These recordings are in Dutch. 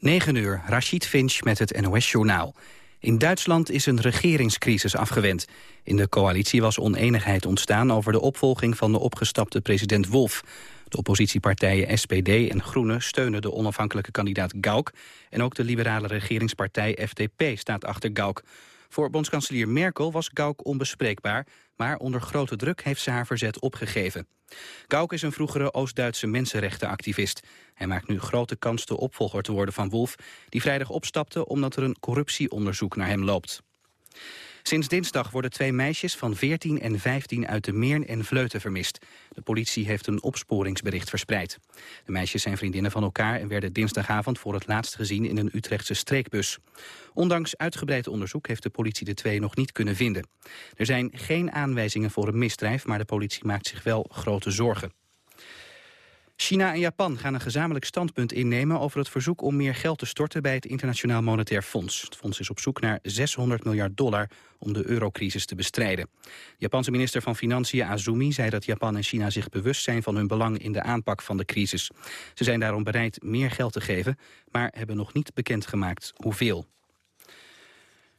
9 uur, Rashid Finch met het NOS-journaal. In Duitsland is een regeringscrisis afgewend. In de coalitie was oneenigheid ontstaan over de opvolging van de opgestapte president Wolf. De oppositiepartijen SPD en Groenen steunen de onafhankelijke kandidaat Gauck... en ook de liberale regeringspartij FDP staat achter Gauck. Voor bondskanselier Merkel was Gauck onbespreekbaar... maar onder grote druk heeft ze haar verzet opgegeven. Gauck is een vroegere Oost-Duitse mensenrechtenactivist. Hij maakt nu grote kans de opvolger te worden van Wolf... die vrijdag opstapte omdat er een corruptieonderzoek naar hem loopt. Sinds dinsdag worden twee meisjes van 14 en 15 uit de Meern en Vleuten vermist. De politie heeft een opsporingsbericht verspreid. De meisjes zijn vriendinnen van elkaar en werden dinsdagavond voor het laatst gezien in een Utrechtse streekbus. Ondanks uitgebreid onderzoek heeft de politie de twee nog niet kunnen vinden. Er zijn geen aanwijzingen voor een misdrijf, maar de politie maakt zich wel grote zorgen. China en Japan gaan een gezamenlijk standpunt innemen over het verzoek om meer geld te storten bij het Internationaal Monetair Fonds. Het fonds is op zoek naar 600 miljard dollar om de eurocrisis te bestrijden. De Japanse minister van Financiën Azumi zei dat Japan en China zich bewust zijn van hun belang in de aanpak van de crisis. Ze zijn daarom bereid meer geld te geven, maar hebben nog niet bekendgemaakt hoeveel.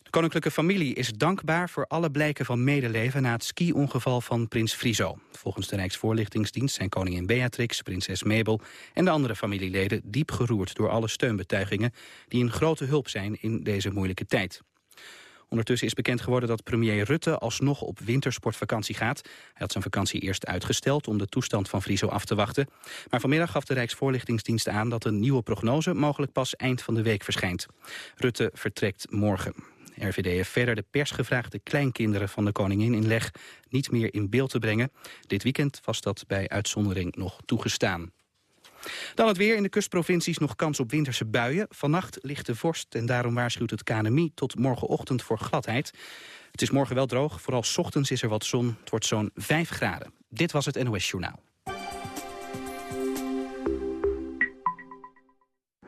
De koninklijke familie is dankbaar voor alle blijken van medeleven na het ski-ongeval van prins Friso. Volgens de Rijksvoorlichtingsdienst zijn koningin Beatrix, prinses Mabel en de andere familieleden diep geroerd door alle steunbetuigingen die een grote hulp zijn in deze moeilijke tijd. Ondertussen is bekend geworden dat premier Rutte alsnog op wintersportvakantie gaat. Hij had zijn vakantie eerst uitgesteld om de toestand van Friso af te wachten. Maar vanmiddag gaf de Rijksvoorlichtingsdienst aan dat een nieuwe prognose mogelijk pas eind van de week verschijnt. Rutte vertrekt morgen. RVD heeft verder de pers gevraagd de kleinkinderen van de koningin in leg niet meer in beeld te brengen. Dit weekend was dat bij uitzondering nog toegestaan. Dan het weer. In de kustprovincies nog kans op winterse buien. Vannacht ligt de vorst en daarom waarschuwt het KNMI tot morgenochtend voor gladheid. Het is morgen wel droog, vooral ochtends is er wat zon. Het wordt zo'n 5 graden. Dit was het NOS Journaal.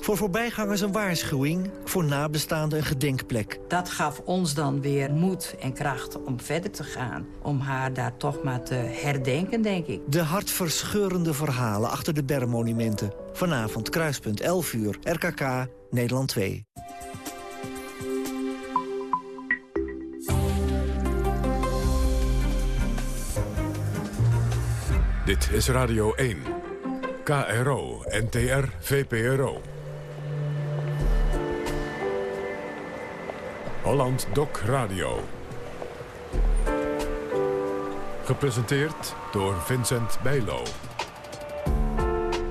Voor voorbijgangers een waarschuwing, voor nabestaanden een gedenkplek. Dat gaf ons dan weer moed en kracht om verder te gaan. Om haar daar toch maar te herdenken, denk ik. De hartverscheurende verhalen achter de bermmonumenten. Vanavond Kruispunt 11 uur, RKK, Nederland 2. Dit is Radio 1. KRO, NTR, VPRO. Holland Doc Radio. Gepresenteerd door Vincent Bijlo.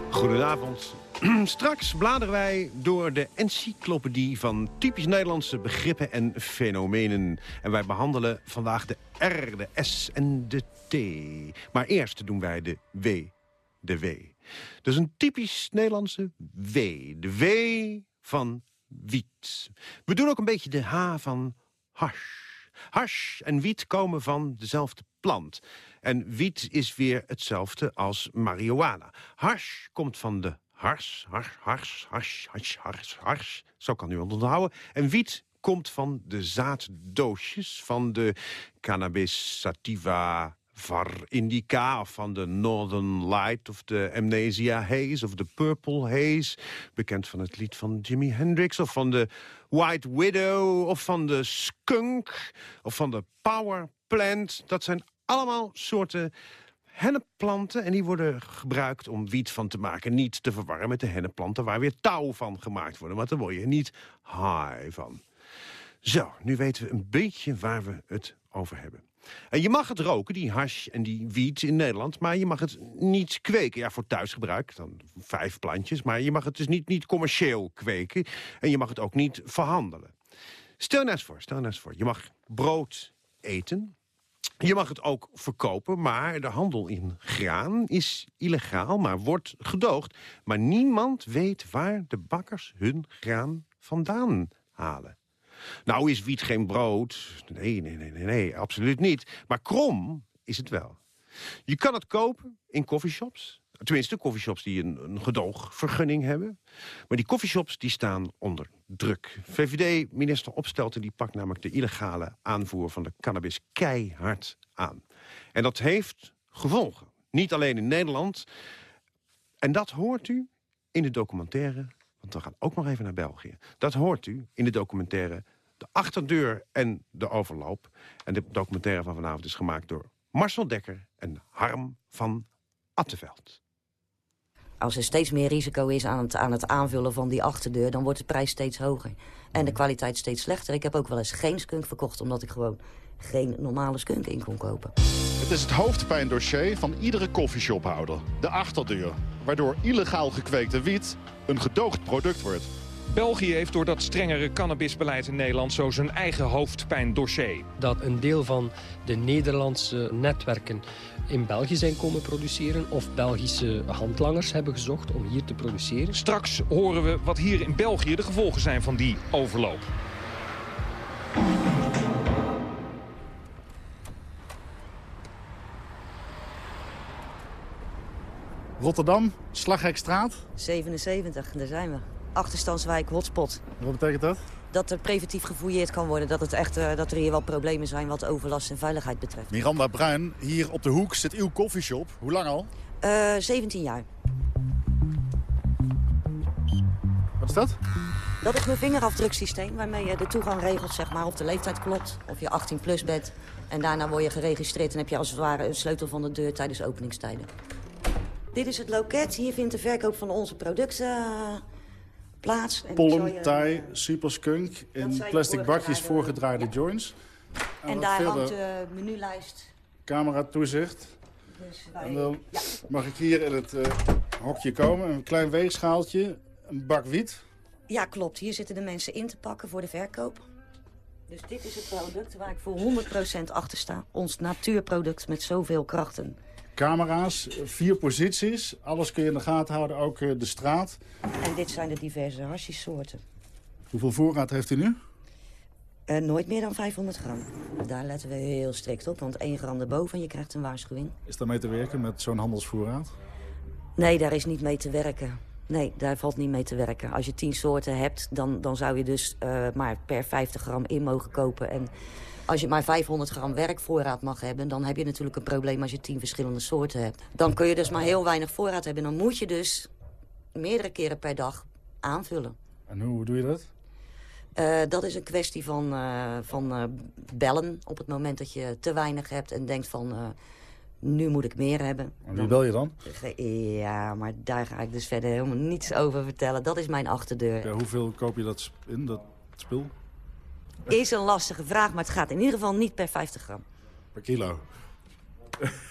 Goedenavond. Straks bladeren wij door de encyclopedie van typisch Nederlandse begrippen en fenomenen. En wij behandelen vandaag de R, de S en de T. Maar eerst doen wij de W, de W. Is een typisch Nederlandse W. De W van wiet. We doen ook een beetje de H van hash. Hash en wiet komen van dezelfde plant. En wiet is weer hetzelfde als marihuana. Hash komt van de hars, hars, hars, hars, hars, hars, hars. Zo kan u onthouden. En wiet komt van de zaaddoosjes van de cannabis sativa var indica of van de Northern Light of de Amnesia Haze of de Purple Haze. Bekend van het lied van Jimi Hendrix of van de White Widow of van de Skunk of van de Power Plant. Dat zijn allemaal soorten hennepplanten en die worden gebruikt om wiet van te maken. Niet te verwarren met de hennepplanten waar weer touw van gemaakt worden. Want daar word je niet high van. Zo, nu weten we een beetje waar we het over hebben. En je mag het roken, die hash en die wiet in Nederland... maar je mag het niet kweken. Ja, voor thuisgebruik, dan vijf plantjes. Maar je mag het dus niet, niet commercieel kweken. En je mag het ook niet verhandelen. Stel nou eens voor, stel nou eens voor. Je mag brood eten. Je mag het ook verkopen, maar de handel in graan is illegaal, maar wordt gedoogd. Maar niemand weet waar de bakkers hun graan vandaan halen. Nou is wiet geen brood. Nee, nee, nee, nee, nee, absoluut niet. Maar krom is het wel. Je kan het kopen in coffeeshops. Tenminste, coffeeshops die een, gedoogvergunning hebben. Maar die coffeeshops die staan onder druk. VVD-minister Opstelten die pakt namelijk de illegale aanvoer van de cannabis keihard aan. En dat heeft gevolgen. Niet alleen in Nederland. En dat hoort u in de documentaire, want we gaan ook nog even naar België. Dat hoort u in de documentaire De Achterdeur en de Overloop. En de documentaire van vanavond is gemaakt door Marcel Dekker en Harm van Atteveld. Als er steeds meer risico is aan het, aan het aanvullen van die achterdeur... dan wordt de prijs steeds hoger. En de kwaliteit steeds slechter. Ik heb ook wel eens geen skunk verkocht... omdat ik gewoon geen normale skunk in kon kopen. Het is het hoofdpijndossier van iedere koffieshophouder. De achterdeur. Waardoor illegaal gekweekte wiet een gedoogd product wordt. België heeft door dat strengere cannabisbeleid in Nederland zo zijn eigen hoofdpijndossier. Dat een deel van de Nederlandse netwerken in België zijn komen produceren... of Belgische handlangers hebben gezocht om hier te produceren. Straks horen we wat hier in België de gevolgen zijn van die overloop. Rotterdam, Slaghekstraat. 77, daar zijn we. Achterstandswijk, hotspot. Wat betekent dat? Dat er preventief gefouilleerd kan worden. Dat, het echt, uh, dat er hier wel problemen zijn wat overlast en veiligheid betreft. Miranda Bruin, hier op de hoek zit uw koffieshop. Hoe lang al? Uh, 17 jaar. Wat is dat? Dat is mijn vingerafdruksysteem waarmee je de toegang regelt zeg maar, of de leeftijd klopt. Of je 18 plus bent. En daarna word je geregistreerd en heb je als het ware een sleutel van de deur tijdens openingstijden. Dit is het loket. Hier vindt de verkoop van onze producten uh, plaats. Pollen, je... Thai, superskunk in plastic bakjes voorgedraaide joints. En, en daar hangt de menulijst. Camera toezicht. Dus wij... En dan ja. mag ik hier in het uh, hokje komen. Een klein weegschaaltje, een bak wiet. Ja, klopt. Hier zitten de mensen in te pakken voor de verkoop. Dus dit is het product waar ik voor 100% achter sta. Ons natuurproduct met zoveel krachten. Camera's, vier posities. Alles kun je in de gaten houden, ook de straat. En dit zijn de diverse hashishsoorten. Hoeveel voorraad heeft u nu? Uh, nooit meer dan 500 gram. Daar letten we heel strikt op, want 1 gram erboven en je krijgt een waarschuwing. Is daar mee te werken met zo'n handelsvoorraad? Nee, daar is niet mee te werken. Nee, daar valt niet mee te werken. Als je 10 soorten hebt, dan, dan zou je dus uh, maar per 50 gram in mogen kopen. En als je maar 500 gram werkvoorraad mag hebben... dan heb je natuurlijk een probleem als je 10 verschillende soorten hebt. Dan kun je dus maar heel weinig voorraad hebben. Dan moet je dus meerdere keren per dag aanvullen. En hoe doe je dat? Uh, dat is een kwestie van, uh, van uh, bellen op het moment dat je te weinig hebt... en denkt van, nu moet ik meer hebben. En wie bel je dan? Ja, maar daar ga ik dus verder helemaal niets over vertellen. Dat is mijn achterdeur. Ja, hoeveel koop je dat in, dat spul? Is een lastige vraag, maar het gaat in ieder geval niet per 50 gram. Per kilo?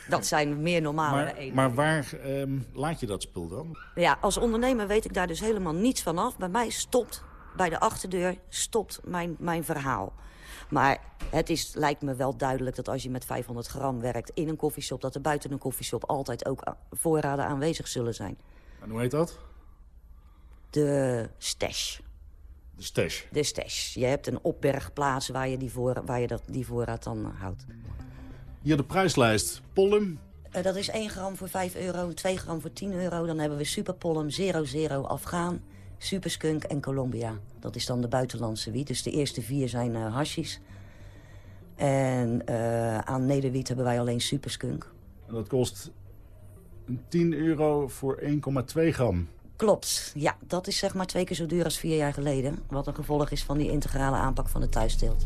Dat zijn meer normale maar. Maar waar um, laat je dat spul dan? Ja, als ondernemer weet ik daar dus helemaal niets van af. Bij mij stopt, bij de achterdeur, stopt mijn, mijn verhaal. Maar het is, lijkt me wel duidelijk dat als je met 500 gram werkt in een koffieshop... dat er buiten een koffieshop altijd ook voorraden aanwezig zullen zijn. En hoe heet dat? De stash. De stash? De stash. Je hebt een opbergplaats waar je die, voor, waar je dat, die voorraad dan houdt. Hier de prijslijst. Pollen? Uh, dat is 1 gram voor 5 euro, 2 gram voor 10 euro. Dan hebben we Superpollum, 00 Afghaan, Superskunk en Colombia. Dat is dan de buitenlandse wiet. Dus de eerste vier zijn uh, hashis. En uh, aan nederwiet hebben wij alleen Superskunk. En dat kost 10 euro voor 1,2 gram. Klopt, ja. Dat is zeg maar twee keer zo duur als vier jaar geleden. Wat een gevolg is van die integrale aanpak van de thuisteelt.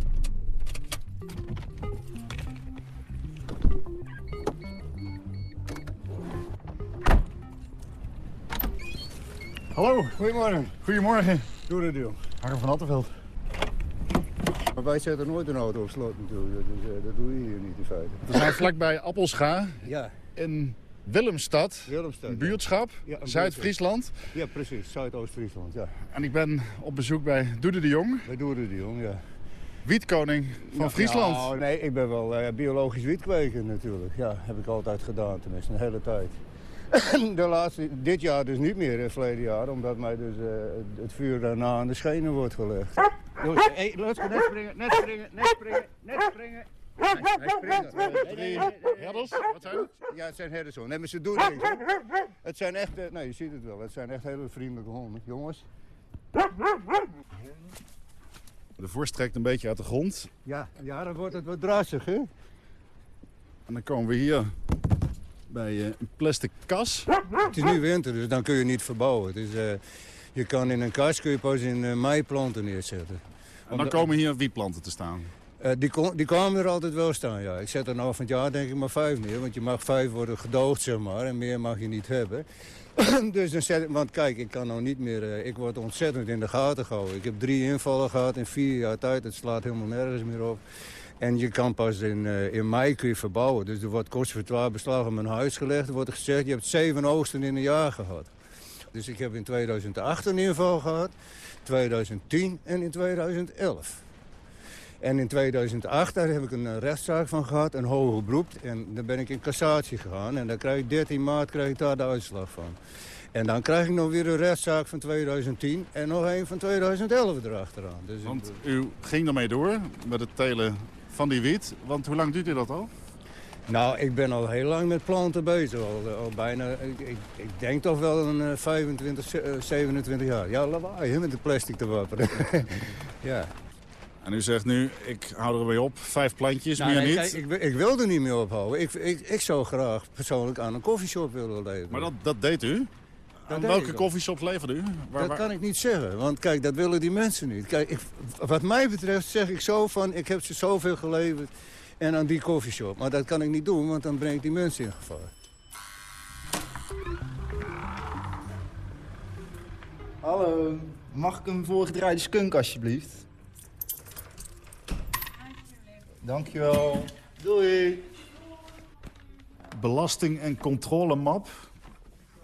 Hallo, goedemorgen. Goedemorgen. Doe de deal. Harm van Attenveld. Maar wij zetten nooit een auto op slot natuurlijk. Dus, uh, dat doe je hier niet in feite. We zijn vlakbij Appelscha. Ja. In Willemstad, Willemstad een buurtschap, ja, Zuid-Friesland. Ja, precies, Zuidoost-Friesland, ja. En ik ben op bezoek bij Doede de Jong. Bij Doede de Jong, ja. wietkoning van Friesland. Nou, nee, ik ben wel uh, biologisch wietkweker natuurlijk. Ja, heb ik altijd gedaan tenminste, een hele tijd. De laatste, dit jaar dus niet meer, het verleden jaar, omdat mij dus uh, het vuur daarna aan de schenen wordt gelegd. Hey, net springen, net springen, net springen, net springen. Herders? Wat zijn het? Ja, het zijn herders. Nee, maar ze doen niks. Het zijn echt, nee, je ziet het wel. Het zijn echt hele vriendelijke honden. Jongens. De vorst trekt een beetje uit de grond. Ja, ja dan wordt het wat drassig, hè? En dan komen we hier bij uh, een plastic kas. Het is nu winter, dus dan kun je niet verbouwen. Uh, je kan in een kas kun je pas in uh, mei planten neerzetten. En dan komen hier wietplanten te staan? Uh, die, die kwamen er altijd wel staan, ja. Ik zet er nou van het jaar denk ik maar vijf neer. Want je mag vijf worden gedoogd, zeg maar. En meer mag je niet hebben. dus dan zet ik... Want kijk, ik kan nou niet meer... Uh, ik word ontzettend in de gaten gehouden. Ik heb drie invallen gehad in vier jaar tijd. Het slaat helemaal nergens meer op. En je kan pas in, uh, in mei kun je verbouwen. Dus er wordt kostenvertwaar beslag op mijn huis gelegd. Er wordt gezegd, je hebt zeven oogsten in een jaar gehad. Dus ik heb in 2008 een inval gehad. 2010 en in 2011. En in 2008 daar heb ik een rechtszaak van gehad, een hoger beroep. En dan ben ik in cassatie gegaan. En dan krijg ik 13 maart krijg ik daar de uitslag van. En dan krijg ik nog weer een rechtszaak van 2010 en nog een van 2011 erachteraan. Dus want u ging ermee door met het telen van die wiet. Want hoe lang duurt u dat al? Nou, ik ben al heel lang met planten bezig. Al, al bijna, ik, ik, ik, denk toch wel een 25, 27 jaar. Ja, lawaai, met de plastic te wapperen. ja. En u zegt nu, ik hou er weer op, vijf plantjes, nou, meer nee, niet. Kijk, ik, ik, wil er niet meer ophouden. Ik, ik, ik zou graag persoonlijk aan een koffieshop willen leven. Maar dat, dat deed u? Aan welke koffieshops leverde u? Waar, dat waar... kan ik niet zeggen, want kijk, dat willen die mensen niet. Kijk, ik, wat mij betreft zeg ik zo van, ik heb ze zoveel geleverd en aan die koffieshop. Maar dat kan ik niet doen, want dan breng ik die mensen in gevaar. Hallo, mag ik een voorgedraaide skunk alsjeblieft? Dankjewel. Doei. Belasting- en controlemap.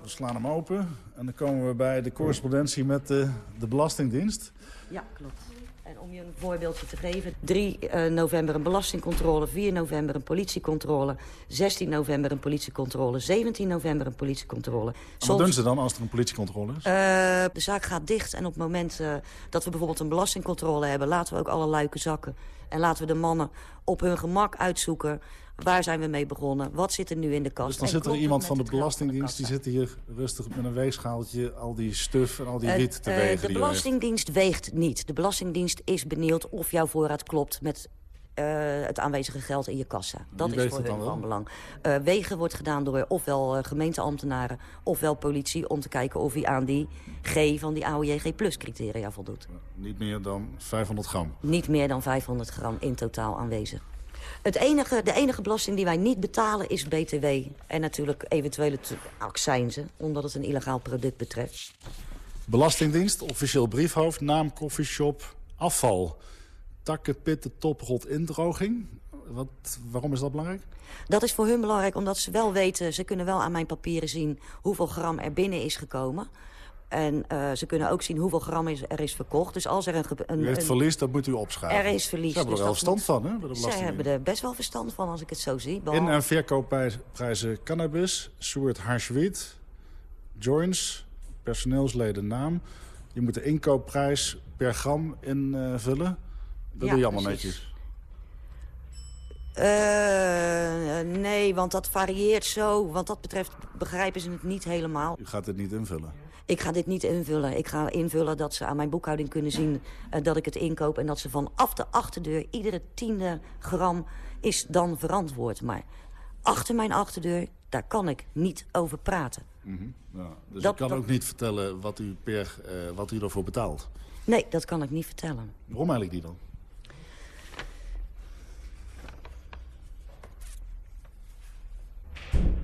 We slaan hem open en dan komen we bij de correspondentie met de, de Belastingdienst. Ja, klopt. En om je een voorbeeldje te geven. 3 uh, november een belastingcontrole, 4 november een politiecontrole... 16 november een politiecontrole, 17 november een politiecontrole. Soms... Wat doen ze dan als er een politiecontrole is? Uh, de zaak gaat dicht en op het moment uh, dat we bijvoorbeeld een belastingcontrole hebben... laten we ook alle luiken zakken. En laten we de mannen op hun gemak uitzoeken... Waar zijn we mee begonnen? Wat zit er nu in de kast? Dus dan zit er iemand van de Belastingdienst... die zit hier rustig met een weegschaaltje... al die stuf en al die wiet te wegen. Uh, de Belastingdienst weegt niet. De Belastingdienst is benieuwd of jouw voorraad klopt... met uh, het aanwezige geld in je kassa. Dat Wie is voor hun van belang. Uh, wegen wordt gedaan door ofwel gemeenteambtenaren... ofwel politie om te kijken of hij aan die G van die AOJG Plus criteria voldoet. Niet meer dan 500 gram? Niet meer dan 500 gram in totaal aanwezig. Het enige, de enige belasting die wij niet betalen is BTW. En natuurlijk eventuele accijnzen, omdat het een illegaal product betreft. Belastingdienst, officieel briefhoofd, naam, koffieshop, afval. Takken, pitten, toprot, indroging. Wat, waarom is dat belangrijk? Dat is voor hun belangrijk omdat ze wel weten... ze kunnen wel aan mijn papieren zien hoeveel gram er binnen is gekomen... En uh, ze kunnen ook zien hoeveel gram is, er is verkocht. Dus als er een... een u heeft een, verlies, dat moet u opschrijven. Er is verlies. Ze hebben dus er wel verstand van, hè? Bij de Ze hebben er best wel verstand van, als ik het zo zie. In- en verkoopprijzen cannabis, soort hashwiet, joints, personeelsleden naam. Je moet de inkoopprijs per gram invullen. Dat ja, doe je allemaal precies. netjes. Uh, nee, want dat varieert zo. Wat dat betreft begrijpen ze het niet helemaal. U gaat dit niet invullen? Ik ga dit niet invullen. Ik ga invullen dat ze aan mijn boekhouding kunnen zien uh, dat ik het inkoop... en dat ze vanaf de achterdeur, iedere tiende gram is dan verantwoord. Maar achter mijn achterdeur, daar kan ik niet over praten. Mm -hmm. ja, dus Dat- u kan dat- ook niet vertellen wat u, per, uh, wat u ervoor betaalt? Nee, dat kan ik niet vertellen. Waarom eigenlijk niet dan?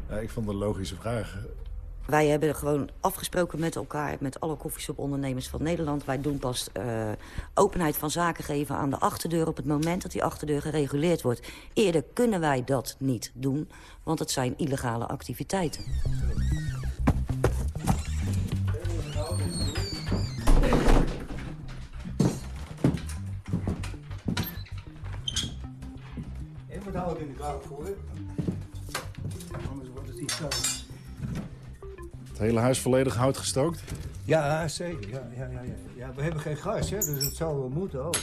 Ja, ik vond het een logische vraag. Wij hebben gewoon afgesproken met elkaar, met alle koffieshopondernemers van Nederland. Wij doen pas uh, openheid van zaken geven aan de achterdeur op het moment dat die achterdeur gereguleerd wordt. Eerder kunnen wij dat niet doen, want het zijn illegale activiteiten. hout in de gooien. Anders wordt het iets hele huis volledig hout gestookt? Ja, zeker. Ja, ja, ja, ja. ja, we hebben geen gas, hè, dus het zal wel moeten ook.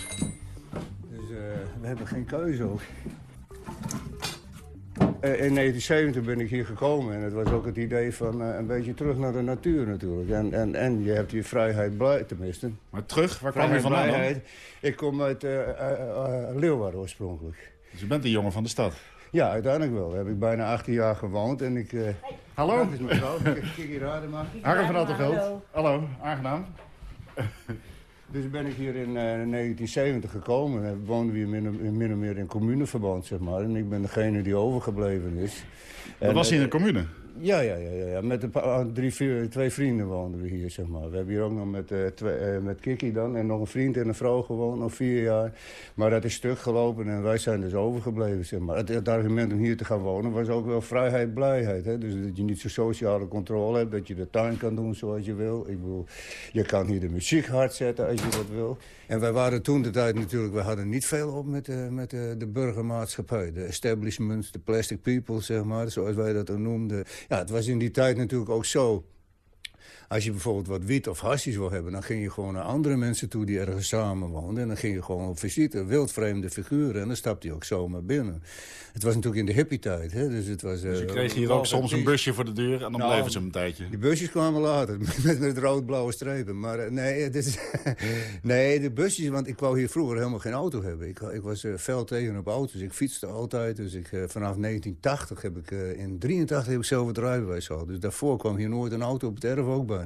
Dus eh, we hebben geen keuze ook. Eh, in 1970 ben ik hier gekomen en het was ook het idee van eh, een beetje terug naar de natuur natuurlijk. En, en, en je hebt je vrijheid blij, tenminste. Maar terug? Waar kwam je vandaan dan? Ik kom uit uh, Leeuwarden oorspronkelijk. Dus je bent een jongen van de stad? Ja, uiteindelijk wel. Daar heb ik bijna 18 jaar gewoond en ik... Hallo? Dat is mevrouw. Kijk hier Radema. Harm van Attenveld. Hallo. Hallo, aangenaam. Dus ben ik hier in 1970 gekomen. En woonden we hier min, min of meer in communeverband, zeg maar. En ik ben degene die overgebleven is. Dat was hier in een commune? Ja, ja, ja, ja. met een paar, drie, vier, twee vrienden woonden we hier, zeg maar. We hebben hier ook nog met, uh, twee, uh, met Kiki dan en nog een vriend en een vrouw gewoond, nog vier jaar. Maar dat is stuk gelopen en wij zijn dus overgebleven, zeg maar. Het, argument om hier te gaan wonen was ook wel vrijheid, blijheid. Hè? Dus dat je niet zo sociale controle hebt, dat je de tuin kan doen zoals je wil. Ik bedoel, je kan hier de muziek hard zetten als je dat wil. En wij waren toen de tijd natuurlijk, we hadden niet veel op met, uh, met de burgermaatschappij. De establishments, de plastic people, zeg maar, zoals wij dat ook noemden. Ja, het was in die tijd natuurlijk ook zo. Als je bijvoorbeeld wat wiet of hasjes wil hebben... dan ging je gewoon naar andere mensen toe die ergens samen woonden. En dan ging je gewoon op visite, wildvreemde figuren. En dan stapte je ook zomaar binnen. Het was natuurlijk in de hippie-tijd. Dus, het was, dus je kreeg hier ook soms een busje voor de deur en dan nou, bleven ze een tijdje. Die busjes kwamen later, met, met rood-blauwe strepen. Maar nee, het is, nee, de busjes, want ik wou hier vroeger helemaal geen auto hebben. Ik, ik was uh, fel tegen op auto's. Ik fietste altijd. Dus ik, vanaf 1980 heb ik, in 83 heb ik zelf het rijbewijs gehad. Dus daarvoor kwam hier nooit een auto op het erf ook bijna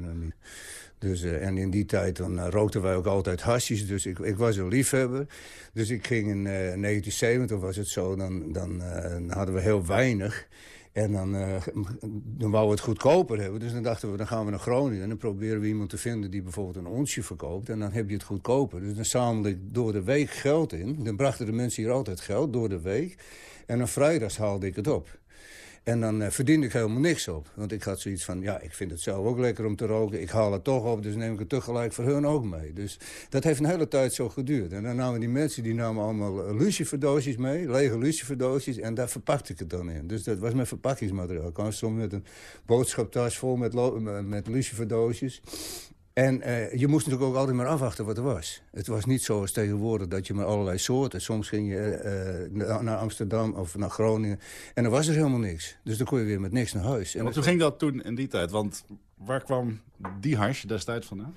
Dus, uh, en in die tijd dan, uh, rookten wij ook altijd hasjes. Dus ik, ik was een liefhebber. Dus ik ging in uh, 1970 was het zo, dan, dan hadden we heel weinig. En dan, dan wouden we het goedkoper hebben. Dus dan dachten we, dan gaan we naar Groningen. En dan proberen we iemand te vinden die bijvoorbeeld een onsje verkoopt. En dan heb je het goedkoper. Dus dan zamelde ik door de week geld in. Dan brachten de mensen hier altijd geld door de week. En dan vrijdags haalde ik het op. En dan uh, verdiende ik helemaal niks op. Want ik had zoiets van, ja, ik vind het zelf ook lekker om te roken. Ik haal het toch op, dus neem ik het tegelijk voor hun ook mee. Dus dat heeft een hele tijd zo geduurd. En dan namen die mensen, die namen allemaal luciferdoosjes mee. Lege luciferdoosjes. En daar verpakte ik het dan in. Dus dat was mijn verpakkingsmateriaal. Ik kwam soms met een boodschaptas vol met, met luciferdoosjes. En uh, je moest natuurlijk ook altijd maar afwachten wat er was. Het was niet zoals tegenwoordig dat je met allerlei soorten... soms ging je uh, naar Amsterdam of naar Groningen en er was er helemaal niks. Dus dan kon je weer met niks naar huis. En hoe ging dat toen in die tijd? Want waar kwam die hash destijds vandaan?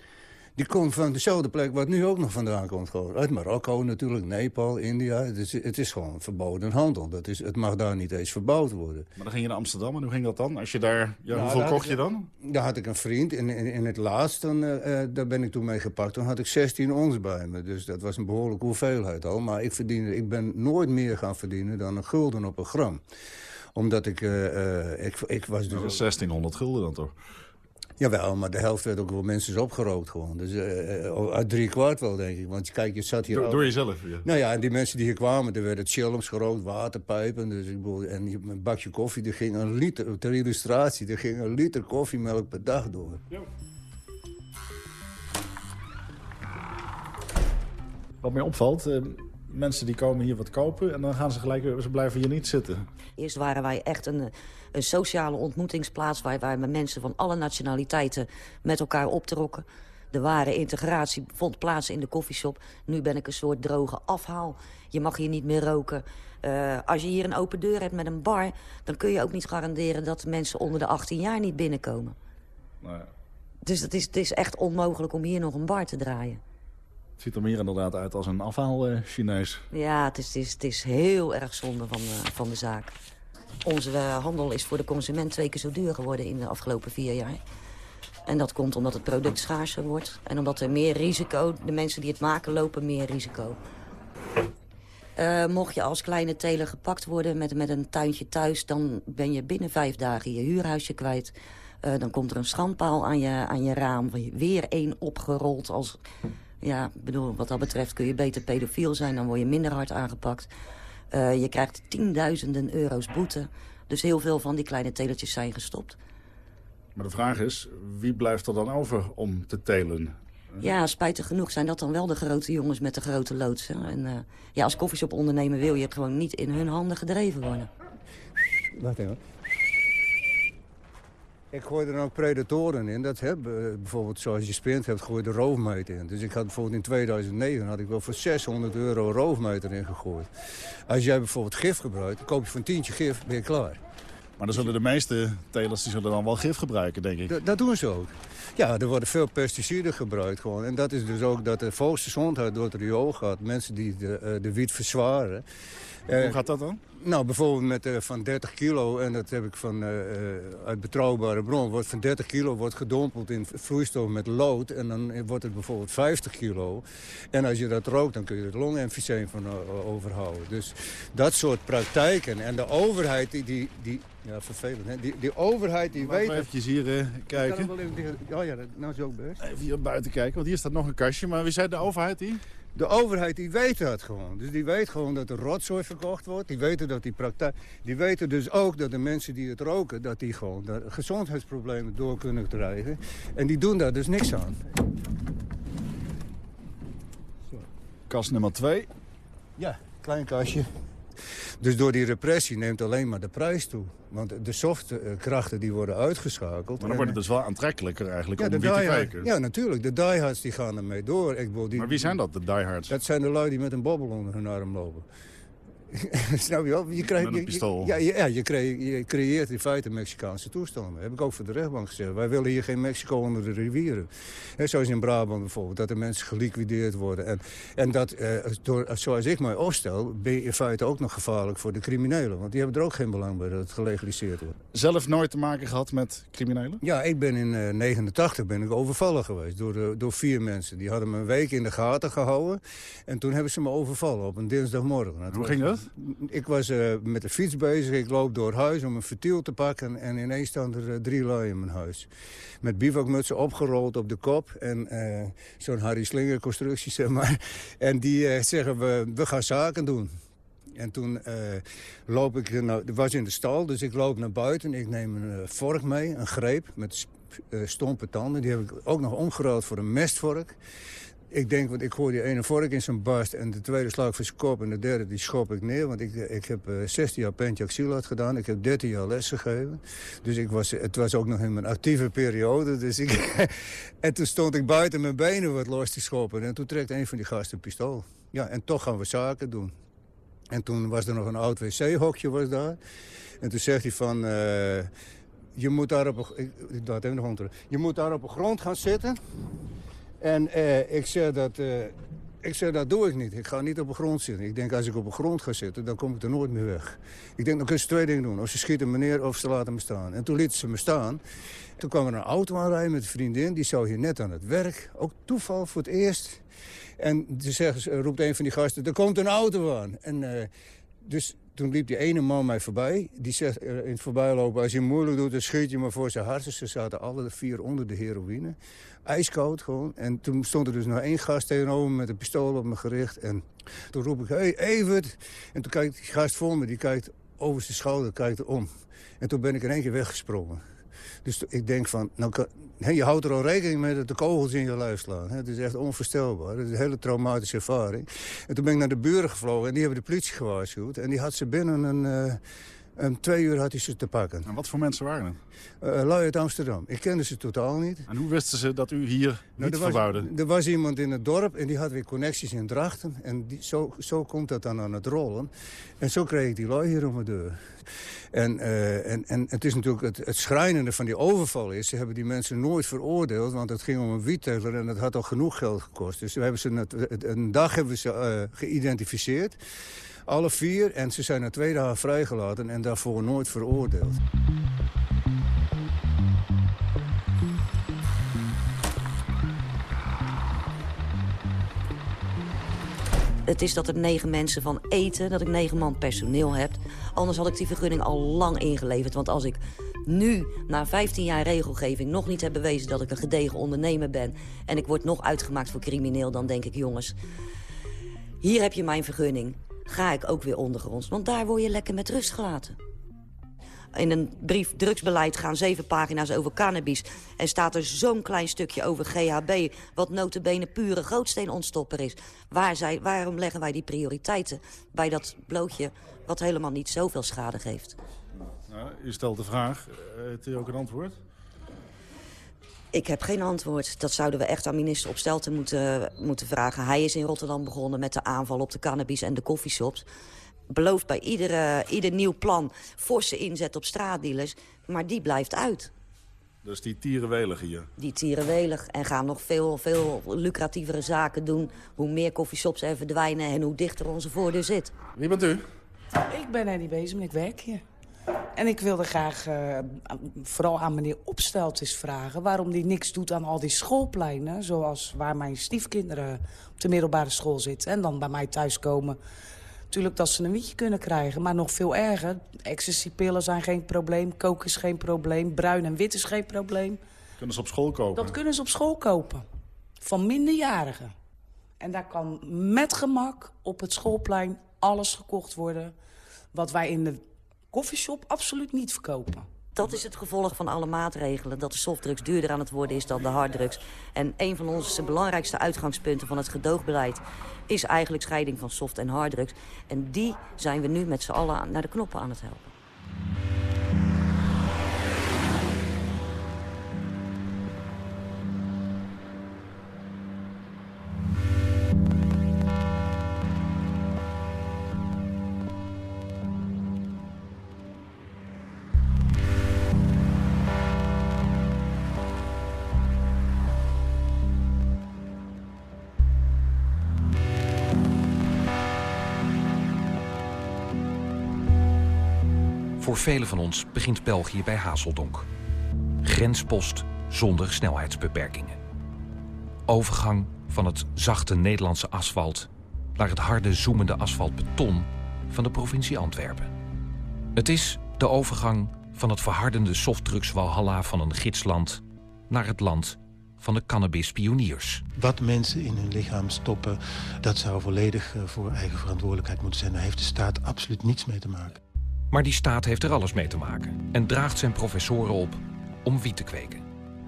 Die komt van dezelfde plek waar het nu ook nog vandaan komt. Gewoon. Uit Marokko natuurlijk, Nepal, India. Het is, het is gewoon verboden handel. Dat is, het mag daar niet eens verbouwd worden. Maar dan ging je naar Amsterdam en hoe ging dat dan? Als je daar, ja, nou, hoeveel kocht je dan? Daar had ik een vriend. In, in, in het laatst, dan, uh, daar ben ik toen mee gepakt. Toen had ik 16 ons bij me. Dus dat was een behoorlijke hoeveelheid al. Maar ik, verdiende, ik ben nooit meer gaan verdienen dan een gulden op een gram. Omdat ik... Uh, uh, ik, ik was dus... Dat was 1600 gulden dan toch? Jawel, maar de helft werd ook wel mensen opgerookt gewoon. Dus uh, uit drie kwart wel, denk ik. Want kijk, je zat hier... Door, door jezelf, ja. Nou ja, en die mensen die hier kwamen, er werden chillums gerookt, waterpijpen. Dus ik bedoel, en een bakje koffie, er ging een liter, ter illustratie, er ging een liter koffiemelk per dag door. Ja. Wat mij opvalt, uh, mensen die komen hier wat kopen... en dan gaan ze gelijk, ze blijven hier niet zitten. Eerst waren wij echt een een sociale ontmoetingsplaats... waar, waar mensen van alle nationaliteiten met elkaar optrokken. De ware integratie vond plaats in de koffieshop. Nu ben ik een soort droge afhaal. Je mag hier niet meer roken. Uh, als je hier een open deur hebt met een bar... dan kun je ook niet garanderen dat mensen onder de 18 jaar niet binnenkomen. Nou ja. Dus het is, het is echt onmogelijk om hier nog een bar te draaien. Het ziet er meer inderdaad uit als een afhaal-Chinees. Uh, ja, het is, het, is, het is heel erg zonde van, uh, van de zaak. Onze handel is voor de consument twee keer zo duur geworden in de afgelopen vier jaar. En dat komt omdat het product schaarser wordt. En omdat er meer risico, de mensen die het maken lopen meer risico. Uh, mocht je als kleine teler gepakt worden met, met een tuintje thuis... dan ben je binnen vijf dagen je huurhuisje kwijt. Uh, dan komt er een schandpaal aan je, aan je raam. Weer één opgerold als... Ja, bedoel, wat dat betreft kun je beter pedofiel zijn. Dan word je minder hard aangepakt. Uh, je krijgt tienduizenden euro's boete. Dus heel veel van die kleine telertjes zijn gestopt. Maar de vraag is, wie blijft er dan over om te telen? Ja, spijtig genoeg zijn dat dan wel de grote jongens met de grote loods. hè. En, eh, ja, als koffieshop ondernemer wil je gewoon niet in hun handen gedreven worden. Wacht even. Ik gooi er ook predatoren in. Dat heb, eh, bijvoorbeeld zoals je sprint hebt, gooi je de roofmeter in. Dus ik had bijvoorbeeld in 2009 had ik wel voor 600 euro roofmeter in gegooid. Als jij bijvoorbeeld gif gebruikt, dan koop je voor een tientje gif, ben je klaar. Maar dan zullen de meeste telers die zullen dan wel gif gebruiken, denk ik. Dat, dat doen ze ook. Ja, er worden veel pesticiden gebruikt gewoon. En dat is dus ook dat de volksgezondheid door het riool gaat. Mensen die de, eh, de wiet verzwaren. Eh, Hoe gaat dat dan? Nou, bijvoorbeeld met eh, van 30 kilo, en dat heb ik van, eh, uit betrouwbare bron... Wordt van 30 kilo wordt gedompeld in vloeistof met lood... en dan wordt het bijvoorbeeld 50 kilo. En als je dat rookt, dan kun je er longemfyseem van overhouden. Dus dat soort praktijken. En de overheid die... die, die ja, vervelend, hè? Die, die overheid die Laten weet... we eventjes hier kijken. Ik kan wel even Oh ja, dat, nou is ook best. Even hier buiten kijken, want hier staat nog een kastje. Maar wie zei de overheid die? De overheid die weet dat gewoon. Dus die weet gewoon dat er rotzooi verkocht wordt. Die weten dat die praktijk... Die weten dus ook dat de mensen die het roken... dat die gewoon daar gezondheidsproblemen door kunnen krijgen. En die doen daar dus niks aan. Kast nummer 2. Ja, klein kastje. Dus door die repressie neemt alleen maar de prijs toe. Want de softkrachten die worden uitgeschakeld. Maar dan wordt het dus wel aantrekkelijker eigenlijk ja, om de wie te kweken. Ja, natuurlijk. De diehards die gaan ermee door. Ik bedoel, die, Maar wie zijn dat, de diehards? Dat zijn de lui die met een bobbel onder hun arm lopen. Snap je wel? Je krijgt, Met een pistool. Ja, je, ja je, je creëert in feite Mexicaanse toestanden. heb ik ook voor de rechtbank gezegd. Wij willen hier geen Mexico onder de rivieren. Zoals in Brabant bijvoorbeeld, dat de mensen geliquideerd worden. En, en dat, eh, door, zoals ik mij opstel, ben je in feite ook nog gevaarlijk voor de criminelen. Want die hebben er ook geen belang bij dat het gelegaliseerd wordt. Zelf nooit te maken gehad met criminelen? Ja, ik ben in 1989 ben ik overvallen geweest door, de- door vier mensen. Die hadden me een week in de gaten gehouden. En toen hebben ze me overvallen op een dinsdagmorgen. Nou, Hoe ging dat? Ik was eh, met de fiets bezig. Ik loop door huis om een vertiel te pakken. En ineens staan er eh, drie lui in mijn huis. Met bivakmutsen opgerold op de kop. En eh, zo'n Harry Slinger constructie, zeg maar. En die zeggen, we, we gaan zaken doen. En toen eh, loop ik, nou, was in de stal, dus ik loop naar buiten. Ik neem een vork mee, een greep met stompe tanden. Die heb ik ook nog omgeruild voor een mestvork. Ik denk, want ik gooi die ene vork in zijn barst en de tweede slag voor zijn kop en de derde die schop ik neer. Want ik, ik heb eh, 16 jaar pentjaxilat gedaan, ik heb 13 jaar les gegeven. Dus ik was, het was ook nog in mijn actieve periode. Dus ik, en toen stond ik buiten mijn benen wat los te schoppen en toen trekt een van die gasten een pistool. Ja, en toch gaan we zaken doen. En toen was er nog een oud wc-hokje was daar. En toen zegt hij van... eh, je moet daar op een, ik, laat even nog. Je moet daar op de grond gaan zitten. En eh, ik zeg dat... eh, ik zeg, dat doe ik niet. Ik ga niet op de grond zitten. Ik denk, als ik op de grond ga zitten, dan kom ik er nooit meer weg. Ik denk, dan kunnen ze twee dingen doen. Of ze schieten me neer, of ze laten me staan. En toen lieten ze me staan. Toen kwam er een auto aanrijden met een vriendin. Die zou hier net aan het werk. Ook toeval voor het eerst. En toen zeggen ze, roept een van die gasten, er komt een auto aan. En eh, dus toen liep die ene man mij voorbij. Die zegt eh, in het voorbijlopen, als je moeilijk doet, dan schiet je maar voor zijn hart. Ze zaten alle vier onder de heroïne. Ijskoud gewoon. En toen stond er dus nog één gast tegenover me met een pistool op me gericht. En toen roep ik, hé, hey, Evert. En toen kijkt die gast voor me, die kijkt over zijn schouder, kijkt om. En toen ben ik in één keer weggesprongen. Dus ik denk van, nou je houdt er al rekening mee dat de kogels in je lijf slaan. Het is echt onvoorstelbaar. Het is een hele traumatische ervaring. En toen ben ik naar de buren gevlogen en die hebben de politie gewaarschuwd. En die had ze binnen een, eh, een twee uur had hij ze te pakken. En wat voor mensen waren het? Uh, lui uit Amsterdam. Ik kende ze totaal niet. En hoe wisten ze dat u hier Nou, niet er, was, verbouwde? er was iemand in het dorp en die had weer connecties in Drachten. En die, zo, zo komt dat dan aan het rollen. En zo kreeg ik die lui hier om mijn deur. En, uh, en, en het is natuurlijk het, het schrijnende van die overval is... ze hebben die mensen nooit veroordeeld, want het ging om een wietteler... en dat had al genoeg geld gekost. Dus we hebben ze een, een dag hebben we ze uh, geïdentificeerd. Alle vier. En ze zijn na twee dagen vrijgelaten en daarvoor nooit veroordeeld. Het is dat er negen mensen van eten, dat ik negen man personeel heb. Anders had ik die vergunning al lang ingeleverd. Want als ik nu, na 15 jaar regelgeving, nog niet heb bewezen dat ik een gedegen ondernemer ben... en ik word nog uitgemaakt voor crimineel, dan denk ik, jongens... hier heb je mijn vergunning. Ga ik ook weer ondergronds, want daar word je lekker met rust gelaten. In een brief drugsbeleid gaan zeven pagina's over cannabis. En staat er zo'n klein stukje over GHB... wat notabene pure grootsteenontstopper is. Waar waarom leggen wij die prioriteiten bij dat blootje... wat helemaal niet zoveel schade geeft? Nou, u stelt de vraag. Uh, heeft u ook een antwoord? Ik heb geen antwoord. Dat zouden we echt aan minister Opstelten moeten, moeten vragen. Hij is in Rotterdam begonnen met de aanval op de cannabis en de koffieshops. Belooft bij iedere, ieder nieuw plan forse inzet op straatdealers. Maar die blijft uit. Dus die tierenwelig hier? Die tierenwelig. En gaan nog veel, veel lucratievere zaken doen. Hoe meer koffieshops er verdwijnen en hoe dichter onze voordeur zit. Wie bent u? Ik ben Eddie Bezem en ik werk hier. En ik wilde graag uh, vooral aan meneer Opsteltjes vragen... waarom die niks doet aan al die schoolpleinen... zoals waar mijn stiefkinderen op de middelbare school zitten... en dan bij mij thuiskomen. Natuurlijk dat ze een wietje kunnen krijgen, maar nog veel erger. Ecstasy-pillen zijn geen probleem, koken is geen probleem... bruin en wit is geen probleem. Kunnen ze op school kopen? Dat kunnen ze op school kopen. Van minderjarigen. En daar kan met gemak op het schoolplein alles gekocht worden... wat wij in de koffieshop absoluut niet verkopen. Dat is het gevolg van alle maatregelen. Dat de softdrugs duurder aan het worden is dan de harddrugs. En een van onze belangrijkste uitgangspunten van het gedoogbeleid... is eigenlijk scheiding van soft- en harddrugs. En die zijn we nu met z'n allen naar de knoppen aan het helpen. Voor velen van ons begint België bij Hazeldonk. Grenspost zonder snelheidsbeperkingen. Overgang van het zachte Nederlandse asfalt... naar het harde zoemende asfaltbeton van de provincie Antwerpen. Het is de overgang van het verhardende softdrugswalhalla van een gidsland... naar het land van de cannabispioniers. Wat mensen in hun lichaam stoppen, dat zou volledig eh, voor eigen verantwoordelijkheid moeten zijn. Daar heeft de staat absoluut niets mee te maken. Maar die staat heeft er alles mee te maken en draagt zijn professoren op om wiet te kweken.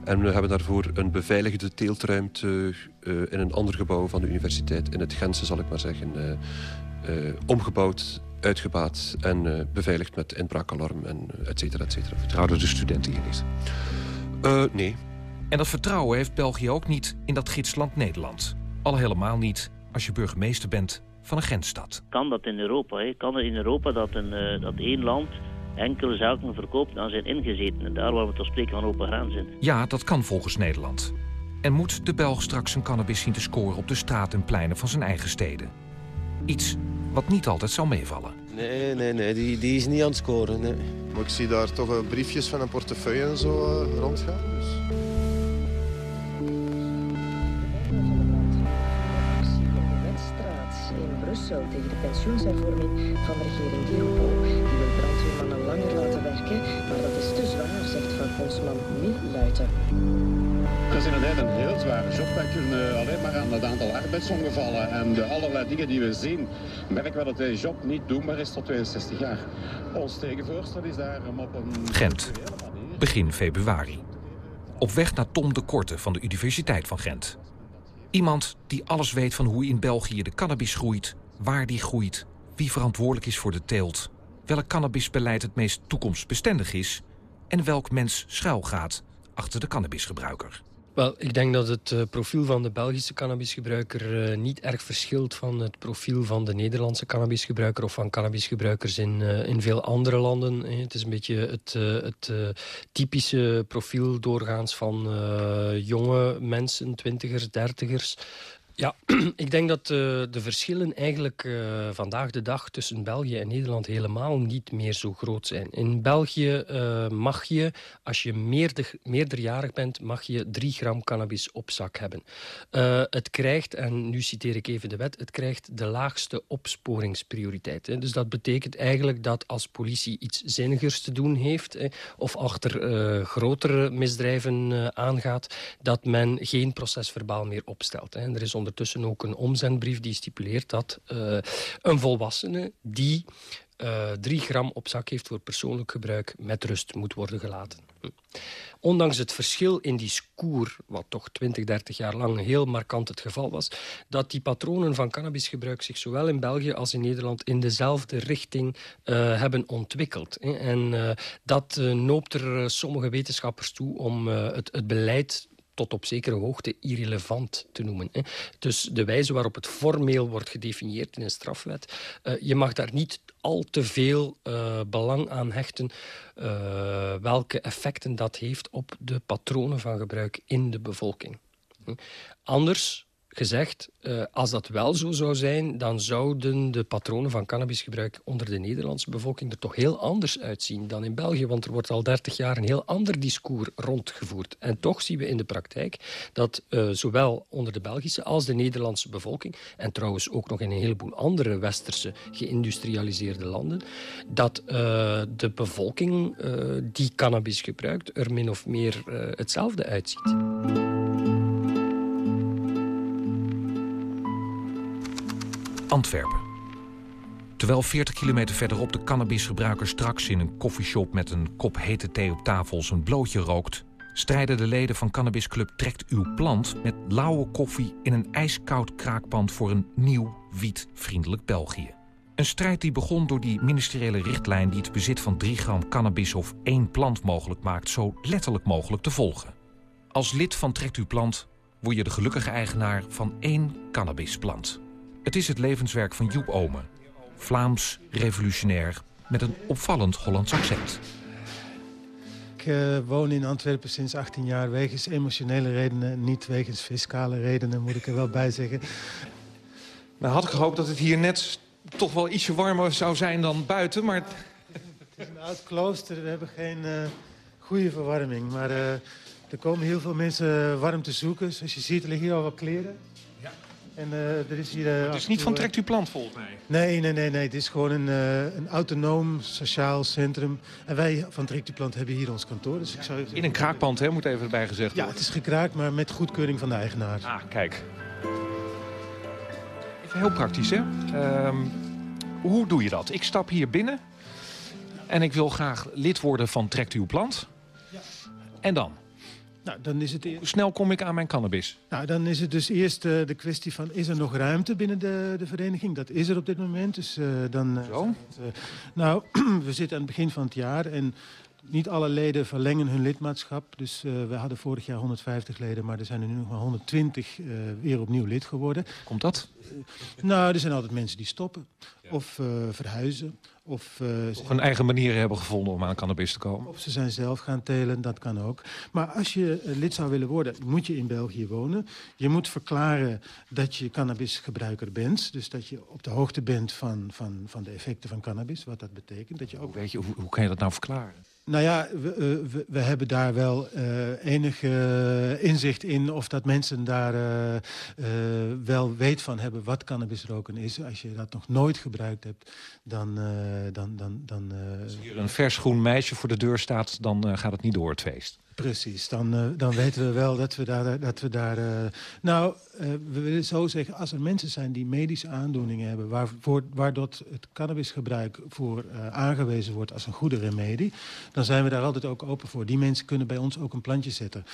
En we hebben daarvoor een beveiligde teeltruimte uh, in een ander gebouw van de universiteit, in het Gentse zal ik maar zeggen, uh, uh, omgebouwd, uitgebaat en beveiligd met inbraakalarm en et cetera, et cetera. Vertrouwden de studenten hier niet? nee. En dat vertrouwen heeft België ook niet in dat gidsland Nederland. Al helemaal niet als je burgemeester bent van een grensstad. Kan dat in Europa? Hè? Kan het in Europa dat, een, uh, dat één land enkele zaken verkoopt aan zijn ingezetenen? Daar waar we toch spreken van open grenzen. Ja, dat kan volgens Nederland. En moet de Belg straks zijn cannabis zien te scoren op de straat en pleinen van zijn eigen steden? Iets wat niet altijd zal meevallen. Nee, nee, nee, die, die is niet aan het scoren. Nee. Maar ik zie daar toch briefjes van een portefeuille en zo uh, rondgaan. Dus... pensioenshervorming van de regering Guilpo. Die wil brandweermannen langer laten werken, maar dat is te zwaar, zegt Van Bosman Mil Luiten. Dat is inderdaad een heel zware job. Wij kunnen alleen maar aan het aantal arbeidsongevallen en de allerlei dingen die we zien, merken we dat deze job niet doenbaar is tot 62 jaar. Ons tegenvoorstel is daarom op een... Gent, begin februari. Op weg naar Tom de Korte van de Universiteit van Gent. Iemand die alles weet van hoe in België de cannabis groeit, waar die groeit, wie verantwoordelijk is voor de teelt, welk cannabisbeleid het meest toekomstbestendig is en welk mens schuilgaat achter de cannabisgebruiker. Wel, ik denk dat het uh, profiel van de Belgische cannabisgebruiker uh, niet erg verschilt van het profiel van de Nederlandse cannabisgebruiker of van cannabisgebruikers in, uh, in veel andere landen. Het is een beetje het, het typische profiel doorgaans van jonge mensen, twintigers, dertigers, ja, ik denk dat uh, de verschillen eigenlijk uh, vandaag de dag tussen België en Nederland helemaal niet meer zo groot zijn. In België uh, mag je, als je meerder, meerderjarig bent, mag je 3 gram cannabis op zak hebben. het krijgt, en nu citeer ik even de wet, het krijgt de laagste opsporingsprioriteit. Hè. Dus dat betekent eigenlijk dat als politie iets zinnigers te doen heeft, hè, of achter grotere misdrijven aangaat, dat men geen procesverbaal meer opstelt. Hè. Er is ondertussen ook een omzendbrief die stipuleert dat uh, een volwassene die uh, 3 gram op zak heeft voor persoonlijk gebruik, met rust moet worden gelaten. Hm. Ondanks het verschil in die scoer, wat toch 20, 30 jaar lang heel markant het geval was, dat die patronen van cannabisgebruik zich zowel in België als in Nederland in dezelfde richting uh, hebben ontwikkeld. En dat noopt er sommige wetenschappers toe om het, het beleid tot op zekere hoogte irrelevant te noemen. Hè. Dus de wijze waarop het formeel wordt gedefinieerd in een strafwet, uh, je mag daar niet al te veel uh, belang aan hechten uh, welke effecten dat heeft op de patronen van gebruik in de bevolking. Anders gezegd, uh, als dat wel zo zou zijn... dan zouden de patronen van cannabisgebruik onder de Nederlandse bevolking... er toch heel anders uitzien dan in België. Want er wordt al 30 jaar een heel ander discours rondgevoerd. En toch zien we in de praktijk dat uh, zowel onder de Belgische als de Nederlandse bevolking... en trouwens ook nog in een heleboel andere westerse geïndustrialiseerde landen... dat uh, de bevolking die cannabis gebruikt er min of meer hetzelfde uitziet. Antwerpen. Terwijl 40 kilometer verderop de cannabisgebruiker straks in een koffieshop met een kop hete thee op tafel zijn blootje rookt, strijden de leden van cannabisclub Trekt Uw Plant met lauwe koffie in een ijskoud kraakpand voor een nieuw, wietvriendelijk België. Een strijd die begon door die ministeriële richtlijn die het bezit van 3 gram cannabis of één plant mogelijk maakt, zo letterlijk mogelijk te volgen. Als lid van Trekt Uw Plant word je de gelukkige eigenaar van één cannabisplant. Het is het levenswerk van Joep Omen. Vlaams revolutionair met een opvallend Hollands accent. Ik uh, woon in Antwerpen sinds 18 jaar wegens emotionele redenen. Niet wegens fiscale redenen, moet ik er wel bij zeggen. Nou had ik gehoopt dat het hier net toch wel ietsje warmer zou zijn dan buiten, maar... Het is een oud klooster, we hebben geen uh, goede verwarming. Maar uh, er komen heel veel mensen warm te zoeken. Zoals je ziet, er liggen hier al wat kleren. En, uh, er is hier, uh, het is niet van trekt u plant volgens mij? Nee, nee, nee, nee. Het is gewoon een, een autonoom sociaal centrum. En wij van trekt u plant hebben hier ons kantoor. Dus ik zou In een kraakpand, hè, moet even erbij gezegd worden. Ja, het is gekraakt, maar met goedkeuring van de eigenaar. Ah, kijk. Even heel praktisch, hè. Um, hoe doe je dat? Ik stap hier binnen en ik wil graag lid worden van Trekt uw plant. Ja. En dan? Nou, dan is het Hoe snel kom ik aan mijn cannabis? Nou, dan is het dus eerst uh, de kwestie van... is er nog ruimte binnen de, de vereniging? Dat is er op dit moment. Dus, uh, dan, uh, Zo? nou, we zitten aan het begin van het jaar... en niet alle leden verlengen hun lidmaatschap. Dus uh, we hadden vorig jaar 150 leden, maar er zijn er nu nog maar 120 uh, weer opnieuw lid geworden. Komt dat? Uh, nou, er zijn altijd mensen die stoppen. Ja. Of verhuizen. Of, of een eigen manier hebben gevonden om aan cannabis te komen. Of ze zijn zelf gaan telen, dat kan ook. Maar als je lid zou willen worden, moet je in België wonen. Je moet verklaren dat je cannabisgebruiker bent. Dus dat je op de hoogte bent van, van, van de effecten van cannabis, wat dat betekent. Dat je ook... Weet je, hoe, hoe kan je dat nou verklaren? Nou ja, we, we, we, hebben daar wel uh, enig uh, inzicht in of dat mensen daar wel weet van hebben wat cannabisroken is. Als je dat nog nooit gebruikt hebt, dan... dan, dan, dan Als hier een vers groen meisje voor de deur staat, dan gaat het niet door het feest. Precies, dan, uh, dan weten we wel dat we daar... Dat we daar uh, nou, uh, we willen zo zeggen, als er mensen zijn die medische aandoeningen hebben... Waarvoor, waardoor het cannabisgebruik voor aangewezen wordt als een goede remedie... dan zijn we daar altijd ook open voor. Die mensen kunnen bij ons ook een plantje zetten.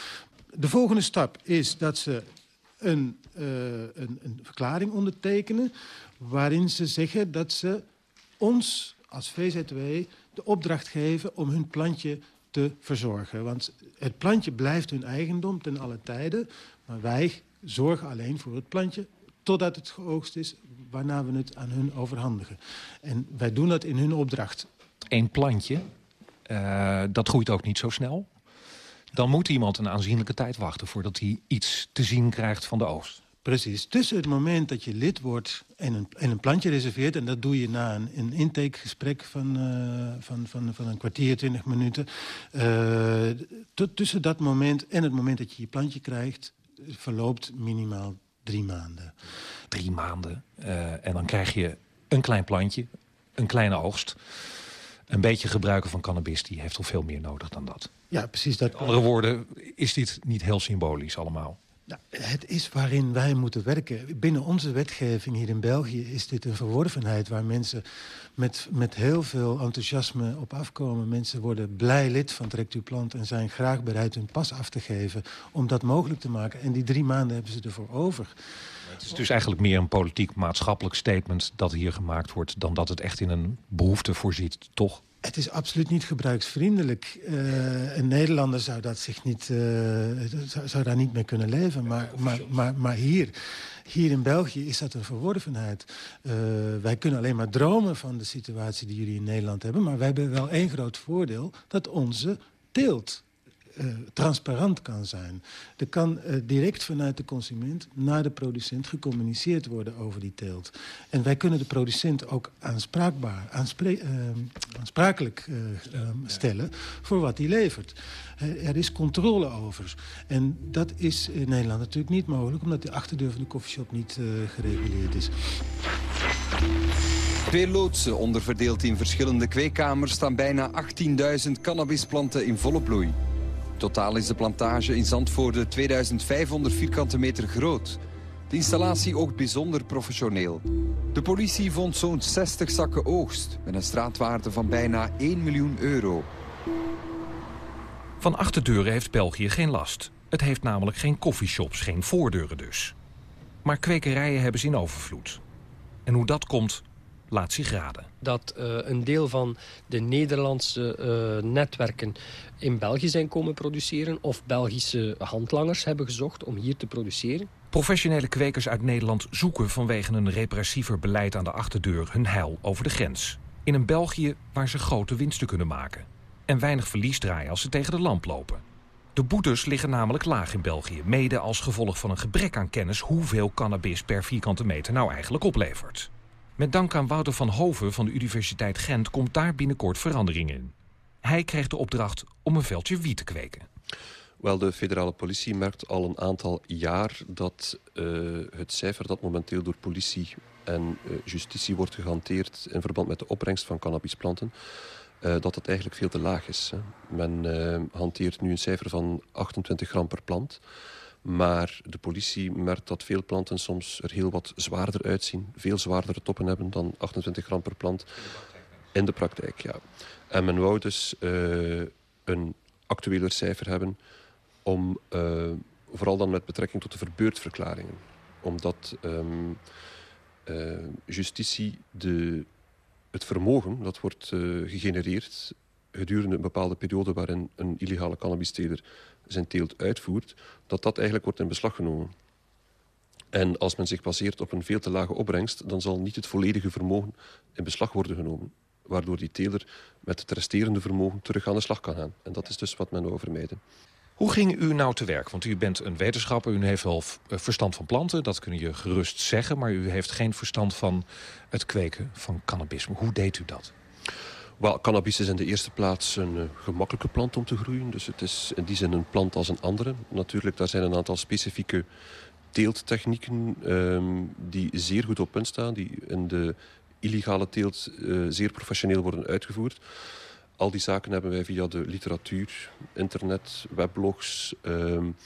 De volgende stap is dat ze een, een, een verklaring ondertekenen... waarin ze zeggen dat ze ons als VZW de opdracht geven om hun plantje te verzorgen. Want het plantje blijft hun eigendom ten alle tijden. Maar wij zorgen alleen voor het plantje totdat het geoogst is, waarna we het aan hun overhandigen. En wij doen dat in hun opdracht. Eén plantje, uh, dat groeit ook niet zo snel. Dan moet iemand een aanzienlijke tijd wachten voordat hij iets te zien krijgt van de oogst. Precies. Tussen het moment dat je lid wordt en een, en een plantje reserveert... en dat doe je na een, een intakegesprek van, uh, van, van, van een kwartier, twintig minuten... Uh, tussen dat moment en het moment dat je je plantje krijgt... verloopt minimaal drie maanden. Drie maanden. Uh, en dan krijg je een klein plantje, een kleine oogst. Een beetje gebruiken van cannabis, die heeft al veel meer nodig dan dat. Ja, precies. Dat... Met andere woorden, is dit niet heel symbolisch allemaal? Nou, het is waarin wij moeten werken. Binnen onze wetgeving hier in België is dit een verworvenheid... waar mensen met, met heel veel enthousiasme op afkomen. Mensen worden blij lid van Trekt Uw Plant... en zijn graag bereid hun pas af te geven om dat mogelijk te maken. En die drie maanden hebben ze ervoor over. Het is dus eigenlijk meer een politiek-maatschappelijk statement... dat hier gemaakt wordt dan dat het echt in een behoefte voorziet, toch? Het is absoluut niet gebruiksvriendelijk. Uh, een Nederlander zou, dat zich niet, uh, zou, zou, daar niet mee kunnen leven. Maar, maar, maar, maar hier, hier in België is dat een verworvenheid. Uh, wij kunnen alleen maar dromen van de situatie die jullie in Nederland hebben. Maar wij hebben wel één groot voordeel. Dat onze teelt uh, transparant kan zijn. Er kan uh, direct vanuit de consument naar de producent gecommuniceerd worden over die teelt. En wij kunnen de producent ook aanspraakbaar, aanspre uh, aansprakelijk stellen voor wat hij levert. er is controle over. En dat is in Nederland natuurlijk niet mogelijk... omdat de achterdeur van de koffieshop niet gereguleerd is. Twee loodsen, onderverdeeld in verschillende kweekkamers... staan bijna 18.000 cannabisplanten in volle bloei. Totaal is de plantage in Zandvoorde 2500 vierkante meter groot. De installatie oogt bijzonder professioneel. De politie vond zo'n 60 zakken oogst... met een straatwaarde van bijna 1 miljoen euro. Van achterdeuren heeft België geen last. Het heeft namelijk geen koffieshops, geen voordeuren dus. Maar kwekerijen hebben ze in overvloed. En hoe dat komt, laat zich raden. Dat uh, een deel van de Nederlandse uh, netwerken in België zijn komen produceren... of Belgische handlangers hebben gezocht om hier te produceren. Professionele kwekers uit Nederland zoeken vanwege een repressiever beleid aan de achterdeur... hun heil over de grens. In een België waar ze grote winsten kunnen maken. En weinig verlies draaien als ze tegen de lamp lopen. De boetes liggen namelijk laag in België, mede als gevolg van een gebrek aan kennis hoeveel cannabis per vierkante meter nou eigenlijk oplevert. Met dank aan Wouter van Hoven van de Universiteit Gent komt daar binnenkort verandering in. Hij kreeg de opdracht om een veldje wiet te kweken. Wel, de federale politie merkt al een aantal jaar dat uh, het cijfer dat momenteel door politie en uh, justitie wordt gehanteerd in verband met de opbrengst van cannabisplanten, uh, dat het eigenlijk veel te laag is. Hè. Men hanteert nu een cijfer van 28 gram per plant. Maar de politie merkt dat veel planten soms er heel wat zwaarder uitzien. Veel zwaardere toppen hebben dan 28 gram per plant. In de praktijk, ja. En men wou dus uh, een actueler cijfer hebben... om uh, vooral dan met betrekking tot de verbeurdverklaringen. Omdat um, uh, justitie de, het vermogen dat wordt gegenereerd... gedurende een bepaalde periode waarin een illegale cannabisteler zijn teelt uitvoert, dat dat eigenlijk wordt in beslag genomen. En als men zich baseert op een veel te lage opbrengst, dan zal niet het volledige vermogen in beslag worden genomen. Waardoor die teler met het resterende vermogen terug aan de slag kan gaan. En dat is dus wat men wil vermijden. Hoe ging u nou te werk? Want u bent een wetenschapper, u heeft wel verstand van planten, dat kun je gerust zeggen. Maar u heeft geen verstand van het kweken van cannabis. Hoe deed u dat? Wel, cannabis is in de eerste plaats een uh, gemakkelijke plant om te groeien. Dus het is in die zin een plant als een andere. Natuurlijk, daar zijn een aantal specifieke teelttechnieken um, die zeer goed op punt staan. Die in de illegale teelt uh, zeer professioneel worden uitgevoerd. Al die zaken hebben wij via de literatuur, internet, weblogs... Um,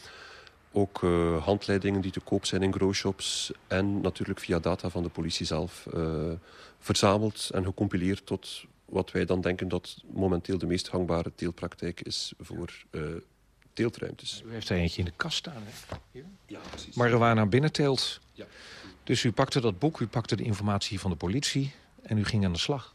ook uh, handleidingen die te koop zijn in growshops. En natuurlijk via data van de politie zelf verzameld en gecompileerd tot wat wij dan denken dat momenteel de meest gangbare teelpraktijk is voor uh, teeltruimtes. U heeft er eentje in de kast staan, hè? Hier? Ja, precies. Marijuana binnenteelt. Ja. Dus u pakte dat boek, u pakte de informatie van de politie en u ging aan de slag.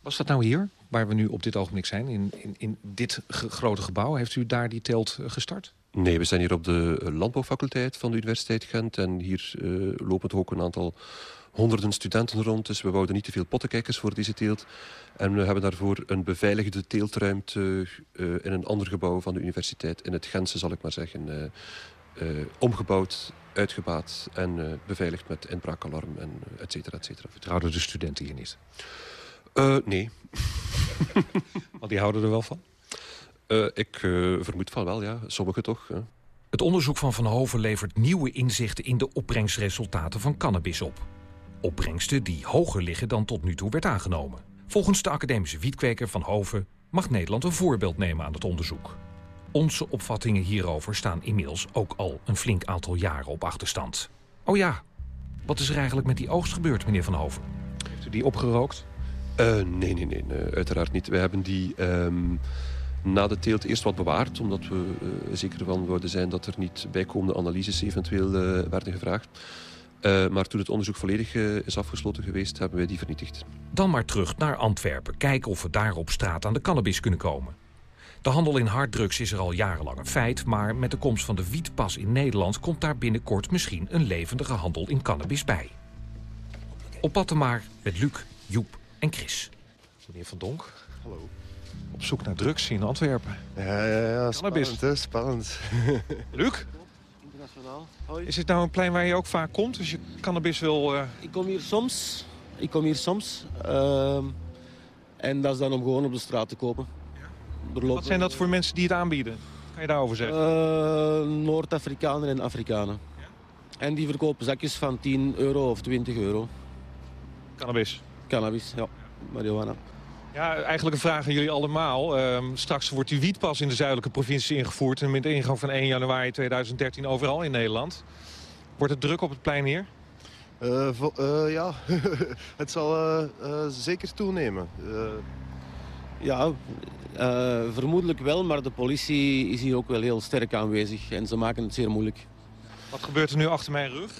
Was dat nou hier, waar we nu op dit ogenblik zijn, in, in, in dit ge grote gebouw? Heeft u daar die teelt gestart? Nee, we zijn hier op de landbouwfaculteit van de Universiteit Gent. En hier uh, lopen toch ook een aantal honderden studenten rond. Dus we wouden niet te veel pottenkijkers voor deze teelt. En we hebben daarvoor een beveiligde teeltruimte uh, in een ander gebouw van de universiteit. In het Gentse, zal ik maar zeggen. Uh, uh, omgebouwd, uitgebaat en beveiligd met inbraakalarm en et cetera, et cetera. Vertrouwden de studenten hier niet? nee. Want die houden er wel van? ik vermoed van wel, ja. Sommigen toch. Het onderzoek van Van Hoven levert nieuwe inzichten in de opbrengstresultaten van cannabis op. Opbrengsten die hoger liggen dan tot nu toe werd aangenomen. Volgens de academische wietkweker Van Hoven mag Nederland een voorbeeld nemen aan het onderzoek. Onze opvattingen hierover staan inmiddels ook al een flink aantal jaren op achterstand. Oh ja, wat is er eigenlijk met die oogst gebeurd, meneer Van Hoven? Heeft u die opgerookt? Uh, nee, nee, nee, nee, uiteraard niet. Wij hebben die ehm, na de teelt eerst wat bewaard... omdat we uh, zeker van wilden zijn dat er niet bijkomende analyses eventueel uh, werden gevraagd. Maar toen het onderzoek volledig is afgesloten geweest, hebben wij die vernietigd. Dan maar terug naar Antwerpen. Kijken of we daar op straat aan de cannabis kunnen komen. De handel in harddrugs is er al jarenlang een feit... maar met de komst van de wietpas in Nederland... komt daar binnenkort misschien een levendige handel in cannabis bij. Op pad maar met Luc, Joep en Chris. Meneer Van Donk. Hallo. Op zoek naar drugs in Antwerpen. Ja, ja, ja. Spannend, hè? Spannend. Luc? Hoi. Is dit nou een plein waar je ook vaak komt als je cannabis wil... Uh... Ik kom hier soms. Ik kom hier soms. Uh, en dat is dan om gewoon op de straat te kopen. Wat zijn dat voor mensen die het aanbieden? Kan je daarover zeggen? Uh, Noord-Afrikanen en Afrikanen. En die verkopen zakjes van 10 euro of 20 euro. Cannabis? Cannabis, ja. Marihuana. Ja, eigenlijk een vraag aan jullie allemaal. Uh, straks wordt die wietpas in de zuidelijke provincie ingevoerd... en met de ingang van 1 januari 2013 overal in Nederland. Wordt het druk op het plein hier? Uh, uh, ja, het zal zeker toenemen. Ja, vermoedelijk wel, maar de politie is hier ook wel heel sterk aanwezig. En ze maken het zeer moeilijk. Wat gebeurt er nu achter mijn rug?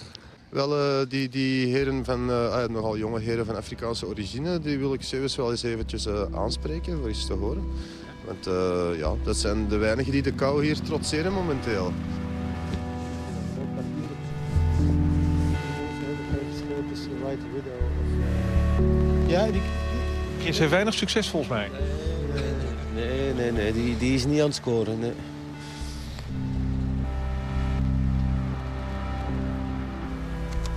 Wel, uh, die, die heren van, uh, nogal jonge heren van Afrikaanse origine, die wil ik zelfs wel eens eventjes uh, aanspreken, voor eens te horen. Want ja, dat zijn de weinigen die de kou hier trotseren momenteel. Ja, die... Chris heeft weinig succes volgens mij. Nee, nee, nee, die, die is niet aan het scoren. Nee.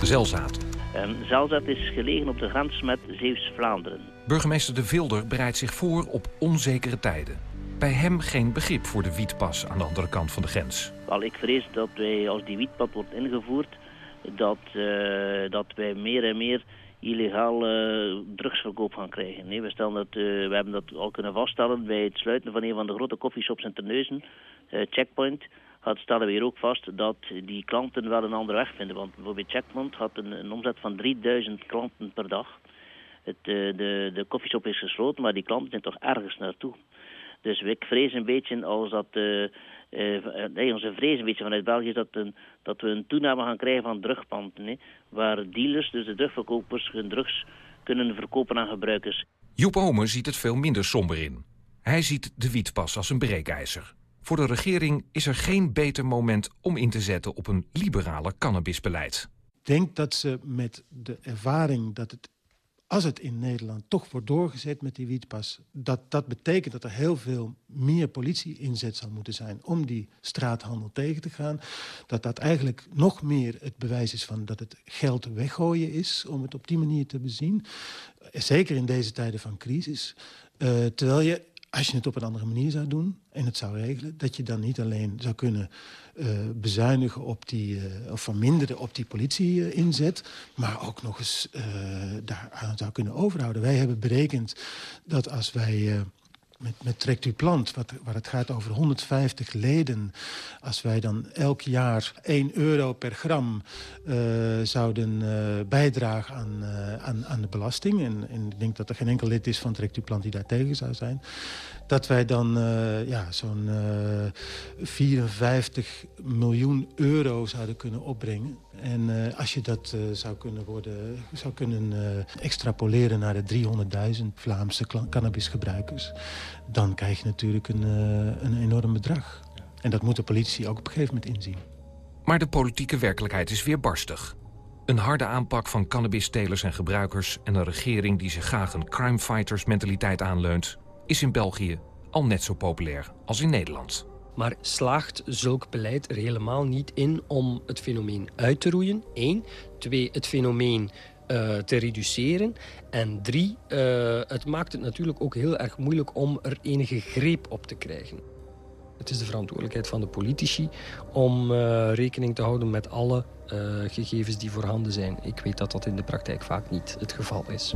Zelzaat. Um, Zelzaat is gelegen op de grens met Zeeuws-Vlaanderen. Burgemeester De Vilder bereidt zich voor op onzekere tijden. Bij hem geen begrip voor de wietpas aan de andere kant van de grens. Al ik vrees dat wij, als die wietpas wordt ingevoerd... dat, uh, dat wij meer en meer illegaal uh, drugsverkoop gaan krijgen. Nee, we, stellen dat, uh, we hebben dat al kunnen vaststellen bij het sluiten van een van de grote koffieshops in Terneuzen, uh, Checkpoint had, stellen we hier ook vast dat die klanten wel een andere weg vinden. Want bijvoorbeeld Checkpoint had een, omzet van 3000 klanten per dag. Het, uh, de, de koffieshop is gesloten, maar die klanten zijn toch ergens naartoe. Dus ik vrees een beetje als dat... Uh, nee, onze vrees een beetje vanuit België is dat, een, dat we een toename gaan krijgen van drugpanden. Nee, waar dealers, dus de drugverkopers, hun drugs kunnen verkopen aan gebruikers. Joep Omer ziet het veel minder somber in. Hij ziet de wietpas als een breekijzer. Voor de regering is er geen beter moment om in te zetten op een liberale cannabisbeleid. Ik denk dat ze met de ervaring dat het, als het in Nederland toch wordt doorgezet met die wietpas... dat dat betekent dat er heel veel meer politie inzet zal moeten zijn... om die straathandel tegen te gaan. Dat dat eigenlijk nog meer het bewijs is van dat het geld weggooien is... om het op die manier te bezien. Zeker in deze tijden van crisis. Uh, terwijl je als je het op een andere manier zou doen en het zou regelen... dat je dan niet alleen zou kunnen uh, bezuinigen op die, uh, of verminderen op die politie-inzet... maar ook nog eens uh, daaraan zou kunnen overhouden. Wij hebben berekend dat als wij met, met Trekt u Plant, wat, waar het gaat over 150 leden... als wij dan elk jaar 1 euro per gram uh, zouden uh, bijdragen aan, uh, aan, aan de belasting... En, en, ik denk dat er geen enkel lid is van Trekt u Plant die daar tegen zou zijn... dat wij dan ja, zo'n 54 miljoen euro zouden kunnen opbrengen... En uh, als je dat zou kunnen, worden, zou kunnen extrapoleren naar de 300.000 Vlaamse cannabisgebruikers... dan krijg je natuurlijk een, een enorm bedrag. En dat moet de politie ook op een gegeven moment inzien. Maar de politieke werkelijkheid is weer barstig. Een harde aanpak van cannabisstelers en gebruikers... en een regering die zich graag een crimefighters mentaliteit aanleunt... is in België al net zo populair als in Nederland. Maar slaagt zulk beleid er helemaal niet in om het fenomeen uit te roeien? Eén. Twee, het fenomeen uh, te reduceren. En drie, uh, het maakt het natuurlijk ook heel erg moeilijk om er enige greep op te krijgen. Het is de verantwoordelijkheid van de politici om uh, rekening te houden met alle gegevens die voorhanden zijn. Ik weet dat dat in de praktijk vaak niet het geval is.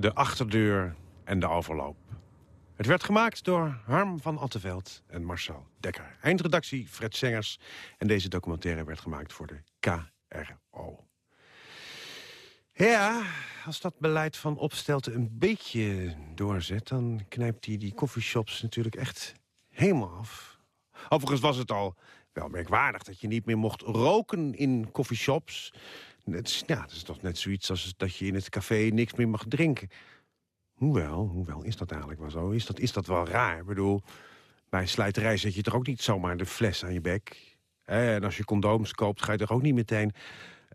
De achterdeur en de overloop. Het werd gemaakt door Harm van Atteveld en Marcel Dekker. Eindredactie Fred Sengers. En deze documentaire werd gemaakt voor de KRO. Ja, als dat beleid van Opstelten een beetje doorzet... dan knijpt hij die coffeeshops natuurlijk echt helemaal af. Overigens was het al wel merkwaardig dat je niet meer mocht roken in coffeeshops. Is, ja, het is toch net zoiets als dat je in het café niks meer mag drinken. Hoewel, hoewel, is dat eigenlijk wel zo? Is dat, is dat wel raar? Ik bedoel, bij slijterij zet je toch ook niet zomaar de fles aan je bek? En als je condooms koopt, ga je toch ook niet meteen...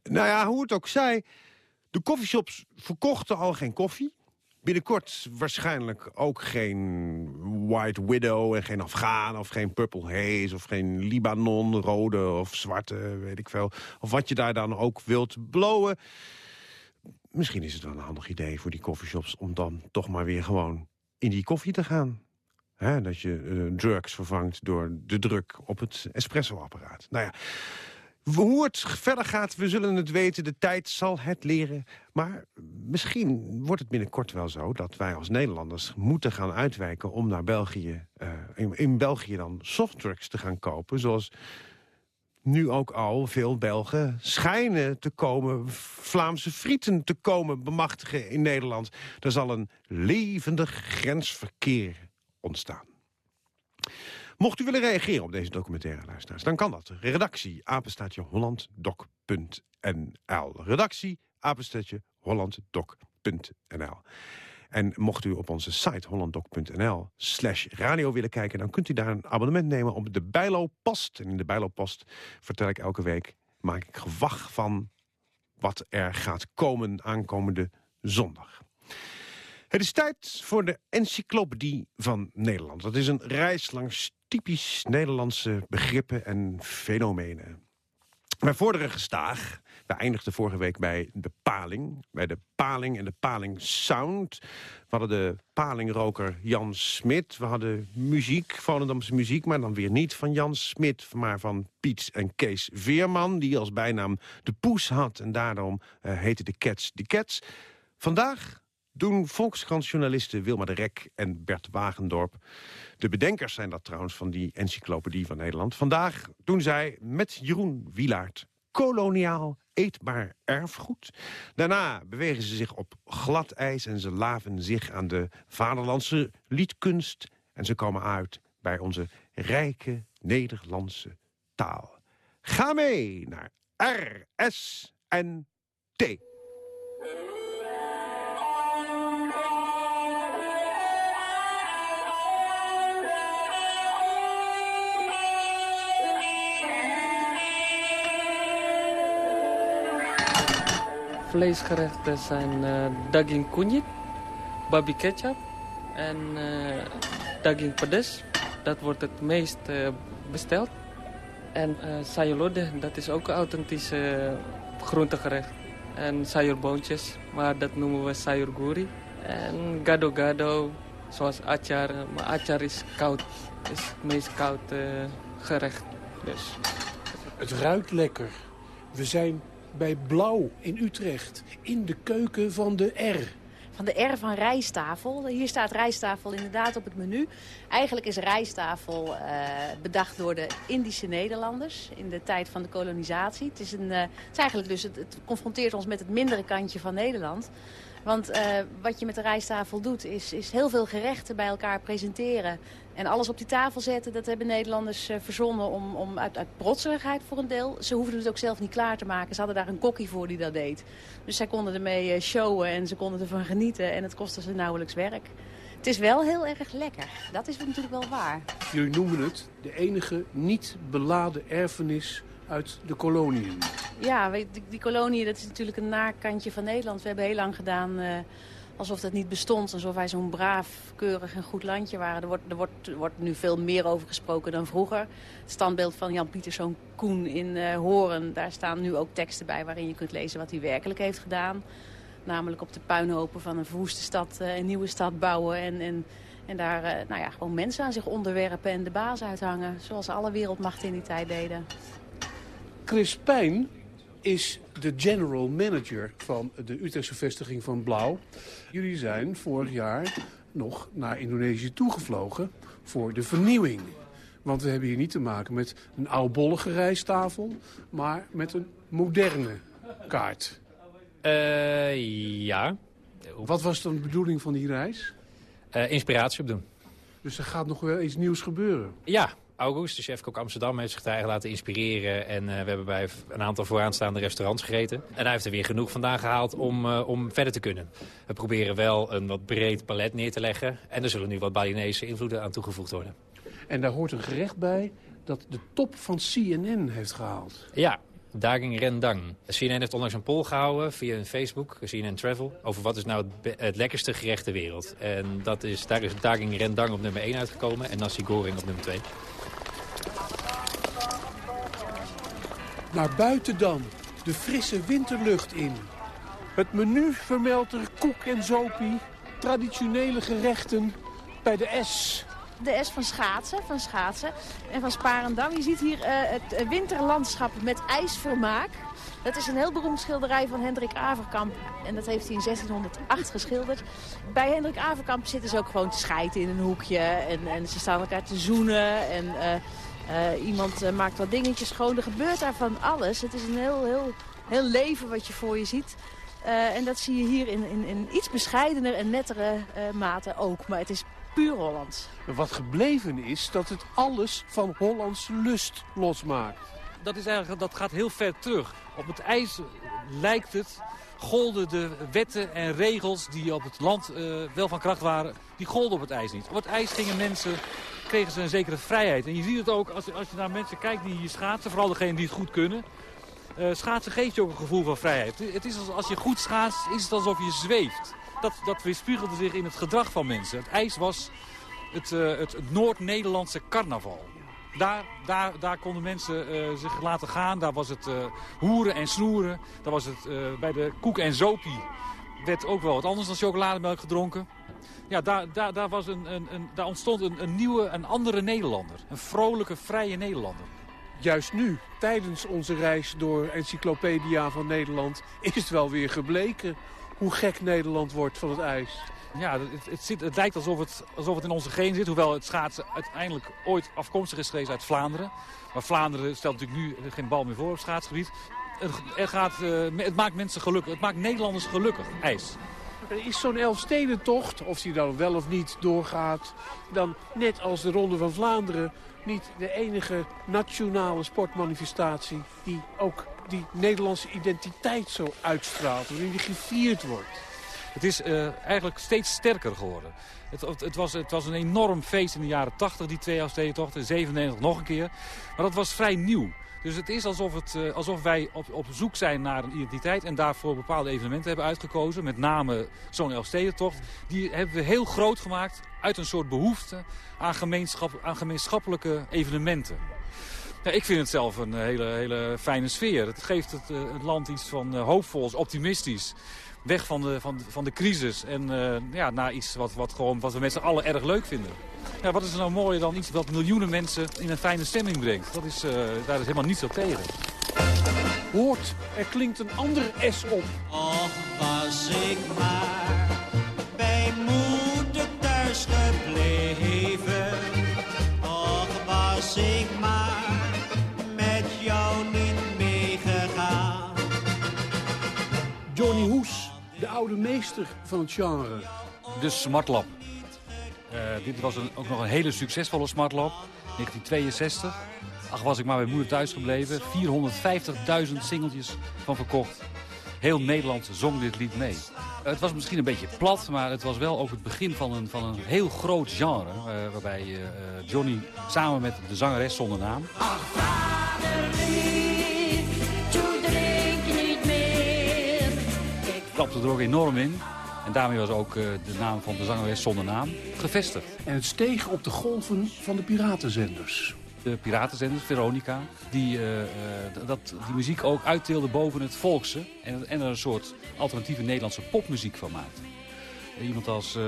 Nou ja, hoe het ook zij, de koffieshops verkochten al geen koffie. Binnenkort waarschijnlijk ook geen White Widow en geen Afghaan... of geen Purple Haze of geen Libanon, rode of zwarte, weet ik veel. Of wat je daar dan ook wilt blowen. Misschien is het wel een handig idee voor die coffeeshops... om dan toch maar weer gewoon in die koffie te gaan. Hè, dat je eh, drugs vervangt door de druk op het espressoapparaat. Nou ja, hoe het verder gaat, we zullen het weten. De tijd zal het leren. Maar misschien wordt het binnenkort wel zo... dat wij als Nederlanders moeten gaan uitwijken... om naar België, eh, in, in België dan softdrugs te gaan kopen. Zoals nu ook al veel Belgen schijnen te komen... Vlaamse frieten te komen bemachtigen in Nederland. Er zal een levendig grensverkeer ontstaan. Mocht u willen reageren op deze documentaire luisteraars, dan kan dat. Redactie apenstaatje hollanddoc.nl. Redactie apenstaatje hollanddoc.nl. En mocht u op onze site hollanddoc.nl slash radio willen kijken... dan kunt u daar een abonnement nemen op de Bijlo. En in de Bijlo vertel ik elke week... maak ik gewag van wat er gaat komen aankomende zondag. Het is tijd voor de encyclopedie van Nederland. Dat is een reis langs typisch Nederlandse begrippen en fenomenen. Wij vorderen gestaag. We eindigden vorige week bij de paling. Bij de paling en de paling sound. We hadden de palingroker Jan Smit. We hadden muziek, Volendamse muziek. Maar dan weer niet van Jan Smit, maar van Piet en Kees Veerman. Die als bijnaam de poes had. En daarom uh, heette de Cats de Cats. Vandaag doen Volkskrantjournalisten Wilma de Rek en Bert Wagendorp. De bedenkers zijn dat trouwens van die encyclopedie van Nederland. Vandaag doen zij met Jeroen Wielaert koloniaal eetbaar erfgoed. Daarna bewegen ze zich op glad ijs en ze laven zich aan de vaderlandse liedkunst. En ze komen uit bij onze rijke Nederlandse taal. Ga mee naar R, Vleesgerechten zijn uh, daging kunyit, babi ketchup en uh, daging pedes. Dat wordt het meest uh, besteld. En uh, sayurlode, dat is ook een authentisch groentegerecht. En sayurboontjes, maar dat noemen we sayurguri. En gado gado, zoals achar. Maar achar is koud, is het meest koud gerecht. Dus. Het ruikt lekker. We zijn bij Blauw in Utrecht. In de keuken van de R. Van de R van rijsttafel. Hier staat rijsttafel inderdaad op het menu. Eigenlijk is rijsttafel uh, bedacht door de Indische Nederlanders in de tijd van de kolonisatie. Het is, een, uh, het is eigenlijk dus, het, confronteert ons met het mindere kantje van Nederland. Want uh, wat je met de rijsttafel doet, is, is heel veel gerechten bij elkaar presenteren. En alles op die tafel zetten, dat hebben Nederlanders uh, verzonnen om, om uit, uit protserigheid voor een deel. Ze hoefden het ook zelf niet klaar te maken. Ze hadden daar een kokkie voor die dat deed. Dus zij konden ermee uh, showen en ze konden ervan genieten. En het kostte ze nauwelijks werk. Het is wel heel erg lekker. Dat is natuurlijk wel waar. Jullie noemen het de enige niet beladen erfenis uit de koloniën. Ja, die, die koloniën, dat is natuurlijk een nakantje van Nederland. We hebben heel lang gedaan uh, alsof dat niet bestond. Alsof wij zo'n braaf, keurig en goed landje waren. Er wordt, er, wordt, wordt nu veel meer over gesproken dan vroeger. Het standbeeld van Jan Pieterszoon Koen in uh, Horen. Daar staan nu ook teksten bij waarin je kunt lezen wat hij werkelijk heeft gedaan. Namelijk op de puinhopen van een verwoeste stad een nieuwe stad bouwen. En, en, en daar nou ja, gewoon mensen aan zich onderwerpen en de baas uithangen. Zoals alle wereldmachten in die tijd deden. Chris Pijn is de general manager van de Utrechtse vestiging van Blauw. Jullie zijn vorig jaar nog naar Indonesië toegevlogen voor de vernieuwing. Want we hebben hier niet te maken met een oudbollige rijsttafel, maar met een moderne kaart. Uh, ja. Wat was dan de bedoeling van die reis? Uh, inspiratie opdoen. Dus er gaat nog wel iets nieuws gebeuren? Ja, August, de chef-kok Amsterdam, heeft zich daar eigenlijk laten inspireren. En uh, we hebben bij een aantal vooraanstaande restaurants gegeten. En hij heeft er weer genoeg vandaan gehaald om, uh, om verder te kunnen. We proberen wel een wat breed palet neer te leggen. En er zullen nu wat Balinese invloeden aan toegevoegd worden. En daar hoort een gerecht bij dat de top van CNN heeft gehaald. Ja, Daging Rendang. CNN heeft onlangs een poll gehouden via een Facebook, CNN Travel... over wat is nou het, lekkerste gerecht ter wereld. En dat is, daar is Daging Rendang op nummer 1 uitgekomen en nasi goreng op nummer 2. Naar buiten dan, de frisse winterlucht in. Het menu vermeldt er koek en zopie, traditionele gerechten bij de S. De S van schaatsen, van schaatsen en van Sparendam. Je ziet hier uh, het winterlandschap met ijsvermaak. Dat is een heel beroemd schilderij van Hendrik Averkamp. En dat heeft hij in 1608 geschilderd. Bij Hendrik Averkamp zitten ze ook gewoon te schijten in een hoekje. En, en ze staan elkaar te zoenen. En uh, uh, iemand maakt wat dingetjes schoon. Er gebeurt daar van alles. Het is een heel, heel, heel leven wat je voor je ziet. Uh, en dat zie je hier in, in, in iets bescheidener en nettere mate ook. Maar het is puur Hollands. Wat gebleven is dat het alles van Hollands lust losmaakt. Dat, is eigenlijk, dat gaat heel ver terug. Op het ijs lijkt het, golden de wetten en regels die op het land uh, wel van kracht waren, die golden op het ijs niet. Op het ijs gingen mensen, kregen ze een zekere vrijheid. En je ziet het ook als, als je naar mensen kijkt die hier schaatsen, vooral degenen die het goed kunnen. Uh, schaatsen geeft je ook een gevoel van vrijheid. Het is als, als je goed schaatst, is het alsof je zweeft. Dat, dat weerspiegelde zich in het gedrag van mensen. Het ijs was het, uh, het, Noord-Nederlandse carnaval. Daar, daar, daar konden mensen uh, zich laten gaan. Daar was het uh, hoeren en snoeren. Daar was het bij de koek en zopie. werd ook wel wat anders dan chocolademelk gedronken. Ja, daar, daar, daar, was een, een, een, daar ontstond een, een nieuwe, een andere Nederlander. Een vrolijke, vrije Nederlander. Juist nu, tijdens onze reis door Encyclopedia van Nederland... is het wel weer gebleken hoe gek Nederland wordt van het ijs. Ja, het, het, zit, het lijkt alsof het, alsof het in onze geen zit. Hoewel het schaatsen uiteindelijk ooit afkomstig is geweest uit Vlaanderen. Maar Vlaanderen stelt natuurlijk nu geen bal meer voor op schaatsgebied. Het, gaat, uh, het maakt mensen gelukkig. Het maakt Nederlanders gelukkig, ijs. Er is zo'n Elfstedentocht, of die dan wel of niet doorgaat... dan net als de Ronde van Vlaanderen niet de enige nationale sportmanifestatie... die ook die Nederlandse identiteit zo uitstraalt, waarin die gevierd wordt. Het is uh, eigenlijk steeds sterker geworden. Het, het, was, het, was, een enorm feest in de jaren 80, die twee Elfstedentochten. In 97 nog een keer. Maar dat was vrij nieuw. Dus het is alsof, het, uh, alsof wij op, op, zoek zijn naar een identiteit... en daarvoor bepaalde evenementen hebben uitgekozen. Met name zo'n Elfstedentocht. Die hebben we heel groot gemaakt uit een soort behoefte aan, gemeenschap, aan gemeenschappelijke evenementen. Ik vind het zelf een hele, hele fijne sfeer. Het geeft het, uh, het land iets van uh, hoopvols, optimistisch. Weg van de, van, van de crisis en ja, naar iets wat, wat, gewoon, wat we met z'n allen erg leuk vinden. Ja, wat is er nou mooier dan iets wat miljoenen mensen in een fijne stemming brengt? Dat is, daar is helemaal niets op tegen. Hoort, er klinkt een andere S op. Och, was ik maar oude meester van het genre. De Smartlap. Uh, dit was een, ook nog een hele succesvolle Smartlap. 1962. Ach, was ik maar bij moeder thuis gebleven. 450.000 singeltjes van verkocht. Heel Nederland zong dit lied mee. Het was misschien een beetje plat, maar het was wel ook het begin van een, van een heel groot genre. Uh, waarbij uh, Johnny samen met de zangeres zonder naam... Ach, klapte er ook enorm in. En daarmee was ook uh, de naam van de zangeres zonder naam gevestigd. En het steeg op de golven van de piratenzenders. De piratenzender, Veronica, die, uh, dat, die muziek ook uitteelde boven het volkse. En, en er een soort alternatieve Nederlandse popmuziek van maakte. Iemand als uh,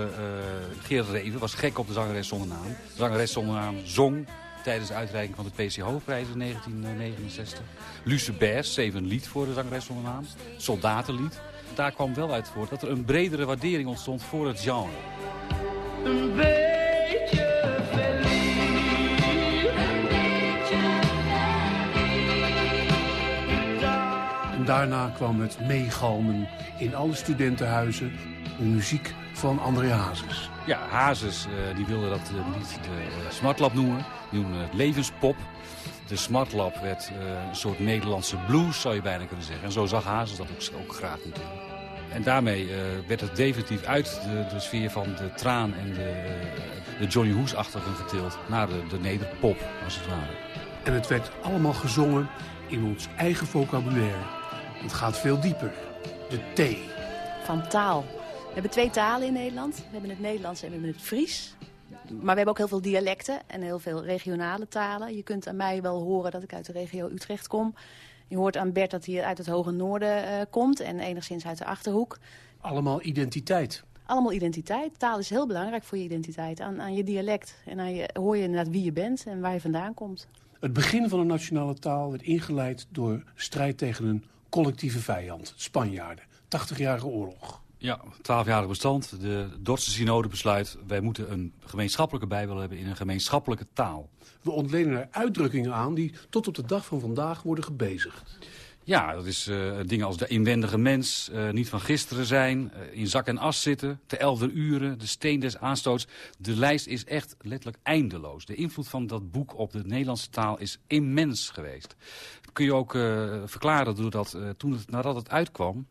Gerard Reven was gek op de zangeres zonder naam. De zangeres zonder naam zong tijdens de uitreiking van de PC Hoofdprijs in 1969. Luce Bers schreef een lied voor de zangeres zonder naam. Soldatenlied. Daar kwam wel uit voort dat er een bredere waardering ontstond voor het genre. Een beetje En daarna kwam het meegalmen in alle studentenhuizen. De muziek van André Hazes. Ja, Hazes uh, die wilde dat uh, niet de uh, Smartlab noemen. Die noemde het levenspop. De Smartlab werd een soort Nederlandse blues, zou je bijna kunnen zeggen. En zo zag Hazes dat ook, ook graag natuurlijk. En daarmee werd het definitief uit de, de, sfeer van de traan en de, de Johnny Hoes-achtigen getild naar de, de nederpop, als het ware. En het werd allemaal gezongen in ons eigen vocabulaire. Het gaat veel dieper. De T. Van taal. We hebben twee talen in Nederland. We hebben het Nederlands en we hebben het Fries. Maar we hebben ook heel veel dialecten en heel veel regionale talen. Je kunt aan mij wel horen dat ik uit de regio Utrecht kom. Je hoort aan Bert dat hij uit het hoge noorden uh, komt en enigszins uit de Achterhoek. Allemaal identiteit. Allemaal identiteit. Taal is heel belangrijk voor je identiteit. Aan, aan je dialect. En aan je, hoor je inderdaad wie je bent en waar je vandaan komt. Het begin van de nationale taal werd ingeleid door strijd tegen een collectieve vijand. Spanjaarden. 80-jarige oorlog. Ja, twaalfjarig bestand. De Dordtse synode besluit... wij moeten een gemeenschappelijke bijbel hebben in een gemeenschappelijke taal. We ontlenen er uitdrukkingen aan die tot op de dag van vandaag worden gebezigd. Ja, dat is uh, dingen als de inwendige mens, uh, niet van gisteren zijn, uh, in zak en as zitten, te elfde uren, de steen des aanstoots. De lijst is echt letterlijk eindeloos. De invloed van dat boek op de Nederlandse taal is immens geweest. Dat kun je ook verklaren doordat toen het, nadat het uitkwam,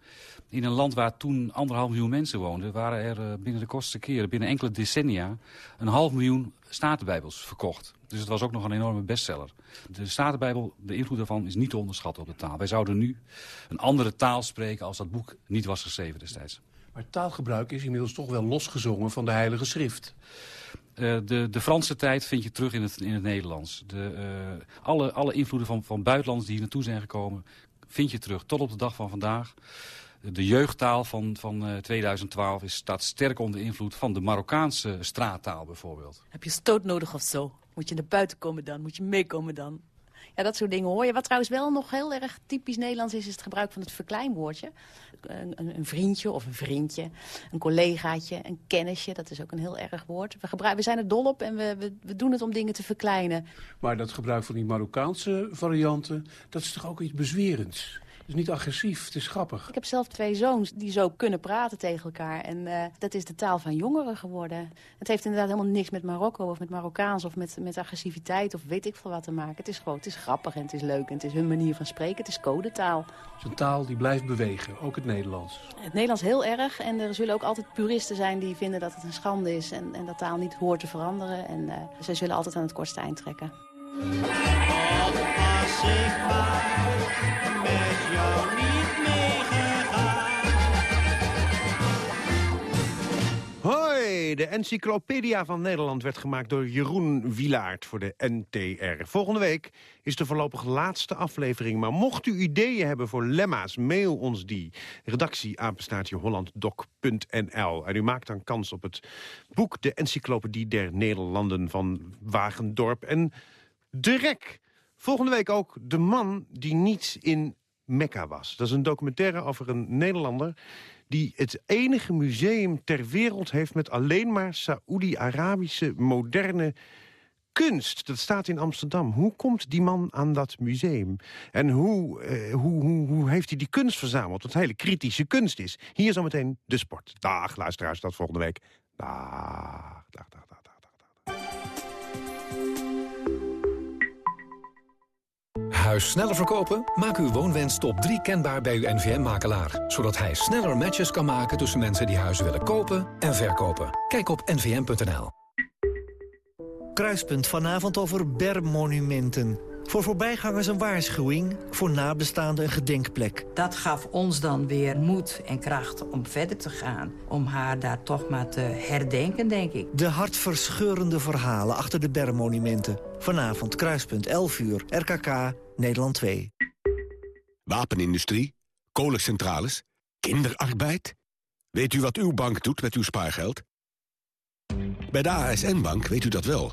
in een land waar toen anderhalf miljoen mensen woonden... waren er binnen de kortste keren, binnen enkele decennia... een half miljoen statenbijbels verkocht. Dus het was ook nog een enorme bestseller. De Statenbijbel, de invloed daarvan is niet te onderschatten op de taal. Wij zouden nu een andere taal spreken als dat boek niet was geschreven destijds. Maar taalgebruik is inmiddels toch wel losgezongen van de Heilige Schrift. Uh, de, de Franse tijd vind je terug in het, in het Nederlands. De, uh, alle, alle invloeden van, van buitenlanders die hier naartoe zijn gekomen... vind je terug tot op de dag van vandaag. De jeugdtaal van, van uh, 2012 is, staat sterk onder invloed van de Marokkaanse straattaal bijvoorbeeld. Heb je stoot nodig of zo? Moet je naar buiten komen dan? Moet je meekomen dan? Ja, dat soort dingen hoor je. Wat trouwens wel nog heel erg typisch Nederlands is... is het gebruik van het verkleinwoordje. Een, een, een vriendje of een vriendje, een collegaatje, een kennisje. Dat is ook een heel erg woord. We, gebruiken, we zijn er dol op en we, we, we doen het om dingen te verkleinen. Maar dat gebruik van die Marokkaanse varianten... dat is toch ook iets bezwerends? Het is niet agressief, het is grappig. Ik heb zelf twee zoons die zo kunnen praten tegen elkaar. En uh, dat is de taal van jongeren geworden. Het heeft inderdaad helemaal niks met Marokko of met Marokkaans... of met, met agressiviteit of weet ik veel wat te maken. Het is gewoon, het is grappig en het is leuk en het is hun manier van spreken. Het is codetaal. Het is een taal die blijft bewegen, ook het Nederlands. Het Nederlands heel erg. En er zullen ook altijd puristen zijn die vinden dat het een schande is... en, en dat taal niet hoort te veranderen. En uh, zij zullen altijd aan het kortste eind trekken. De Encyclopedia van Nederland werd gemaakt door Jeroen Wilaert voor de NTR. Volgende week is de voorlopig laatste aflevering. Maar mocht u ideeën hebben voor lemma's, mail ons die. Redactie hollanddoc.nl. En u maakt dan kans op het boek De Encyclopedie der Nederlanden van Wagendorp en de Rek. Volgende week ook De Man die niet in Mekka was. Dat is een documentaire over een Nederlander... die het enige museum ter wereld heeft... met alleen maar Saoedi-Arabische moderne kunst. Dat staat in Amsterdam. Hoe komt die man aan dat museum? En hoe, eh, hoe, hoe, heeft hij die kunst verzameld? Wat hele kritische kunst is. Hier zometeen de sport. Dag, luisteraars, tot volgende week. Dag, dag, dag. Huis sneller verkopen? Maak uw woonwens top 3 kenbaar bij uw NVM-makelaar. Zodat hij sneller matches kan maken tussen mensen die huizen willen kopen en verkopen. Kijk op nvm.nl. Kruispunt vanavond over bermmonumenten. Voor voorbijgangers een waarschuwing, voor nabestaanden een gedenkplek. Dat gaf ons dan weer moed en kracht om verder te gaan. Om haar daar toch maar te herdenken, denk ik. De hartverscheurende verhalen achter de bermmonumenten. Vanavond Kruispunt 11 uur, RKK, Nederland 2. Wapenindustrie, kolencentrales, kinderarbeid. Weet u wat uw bank doet met uw spaargeld? Bij de ASN-bank weet u dat wel.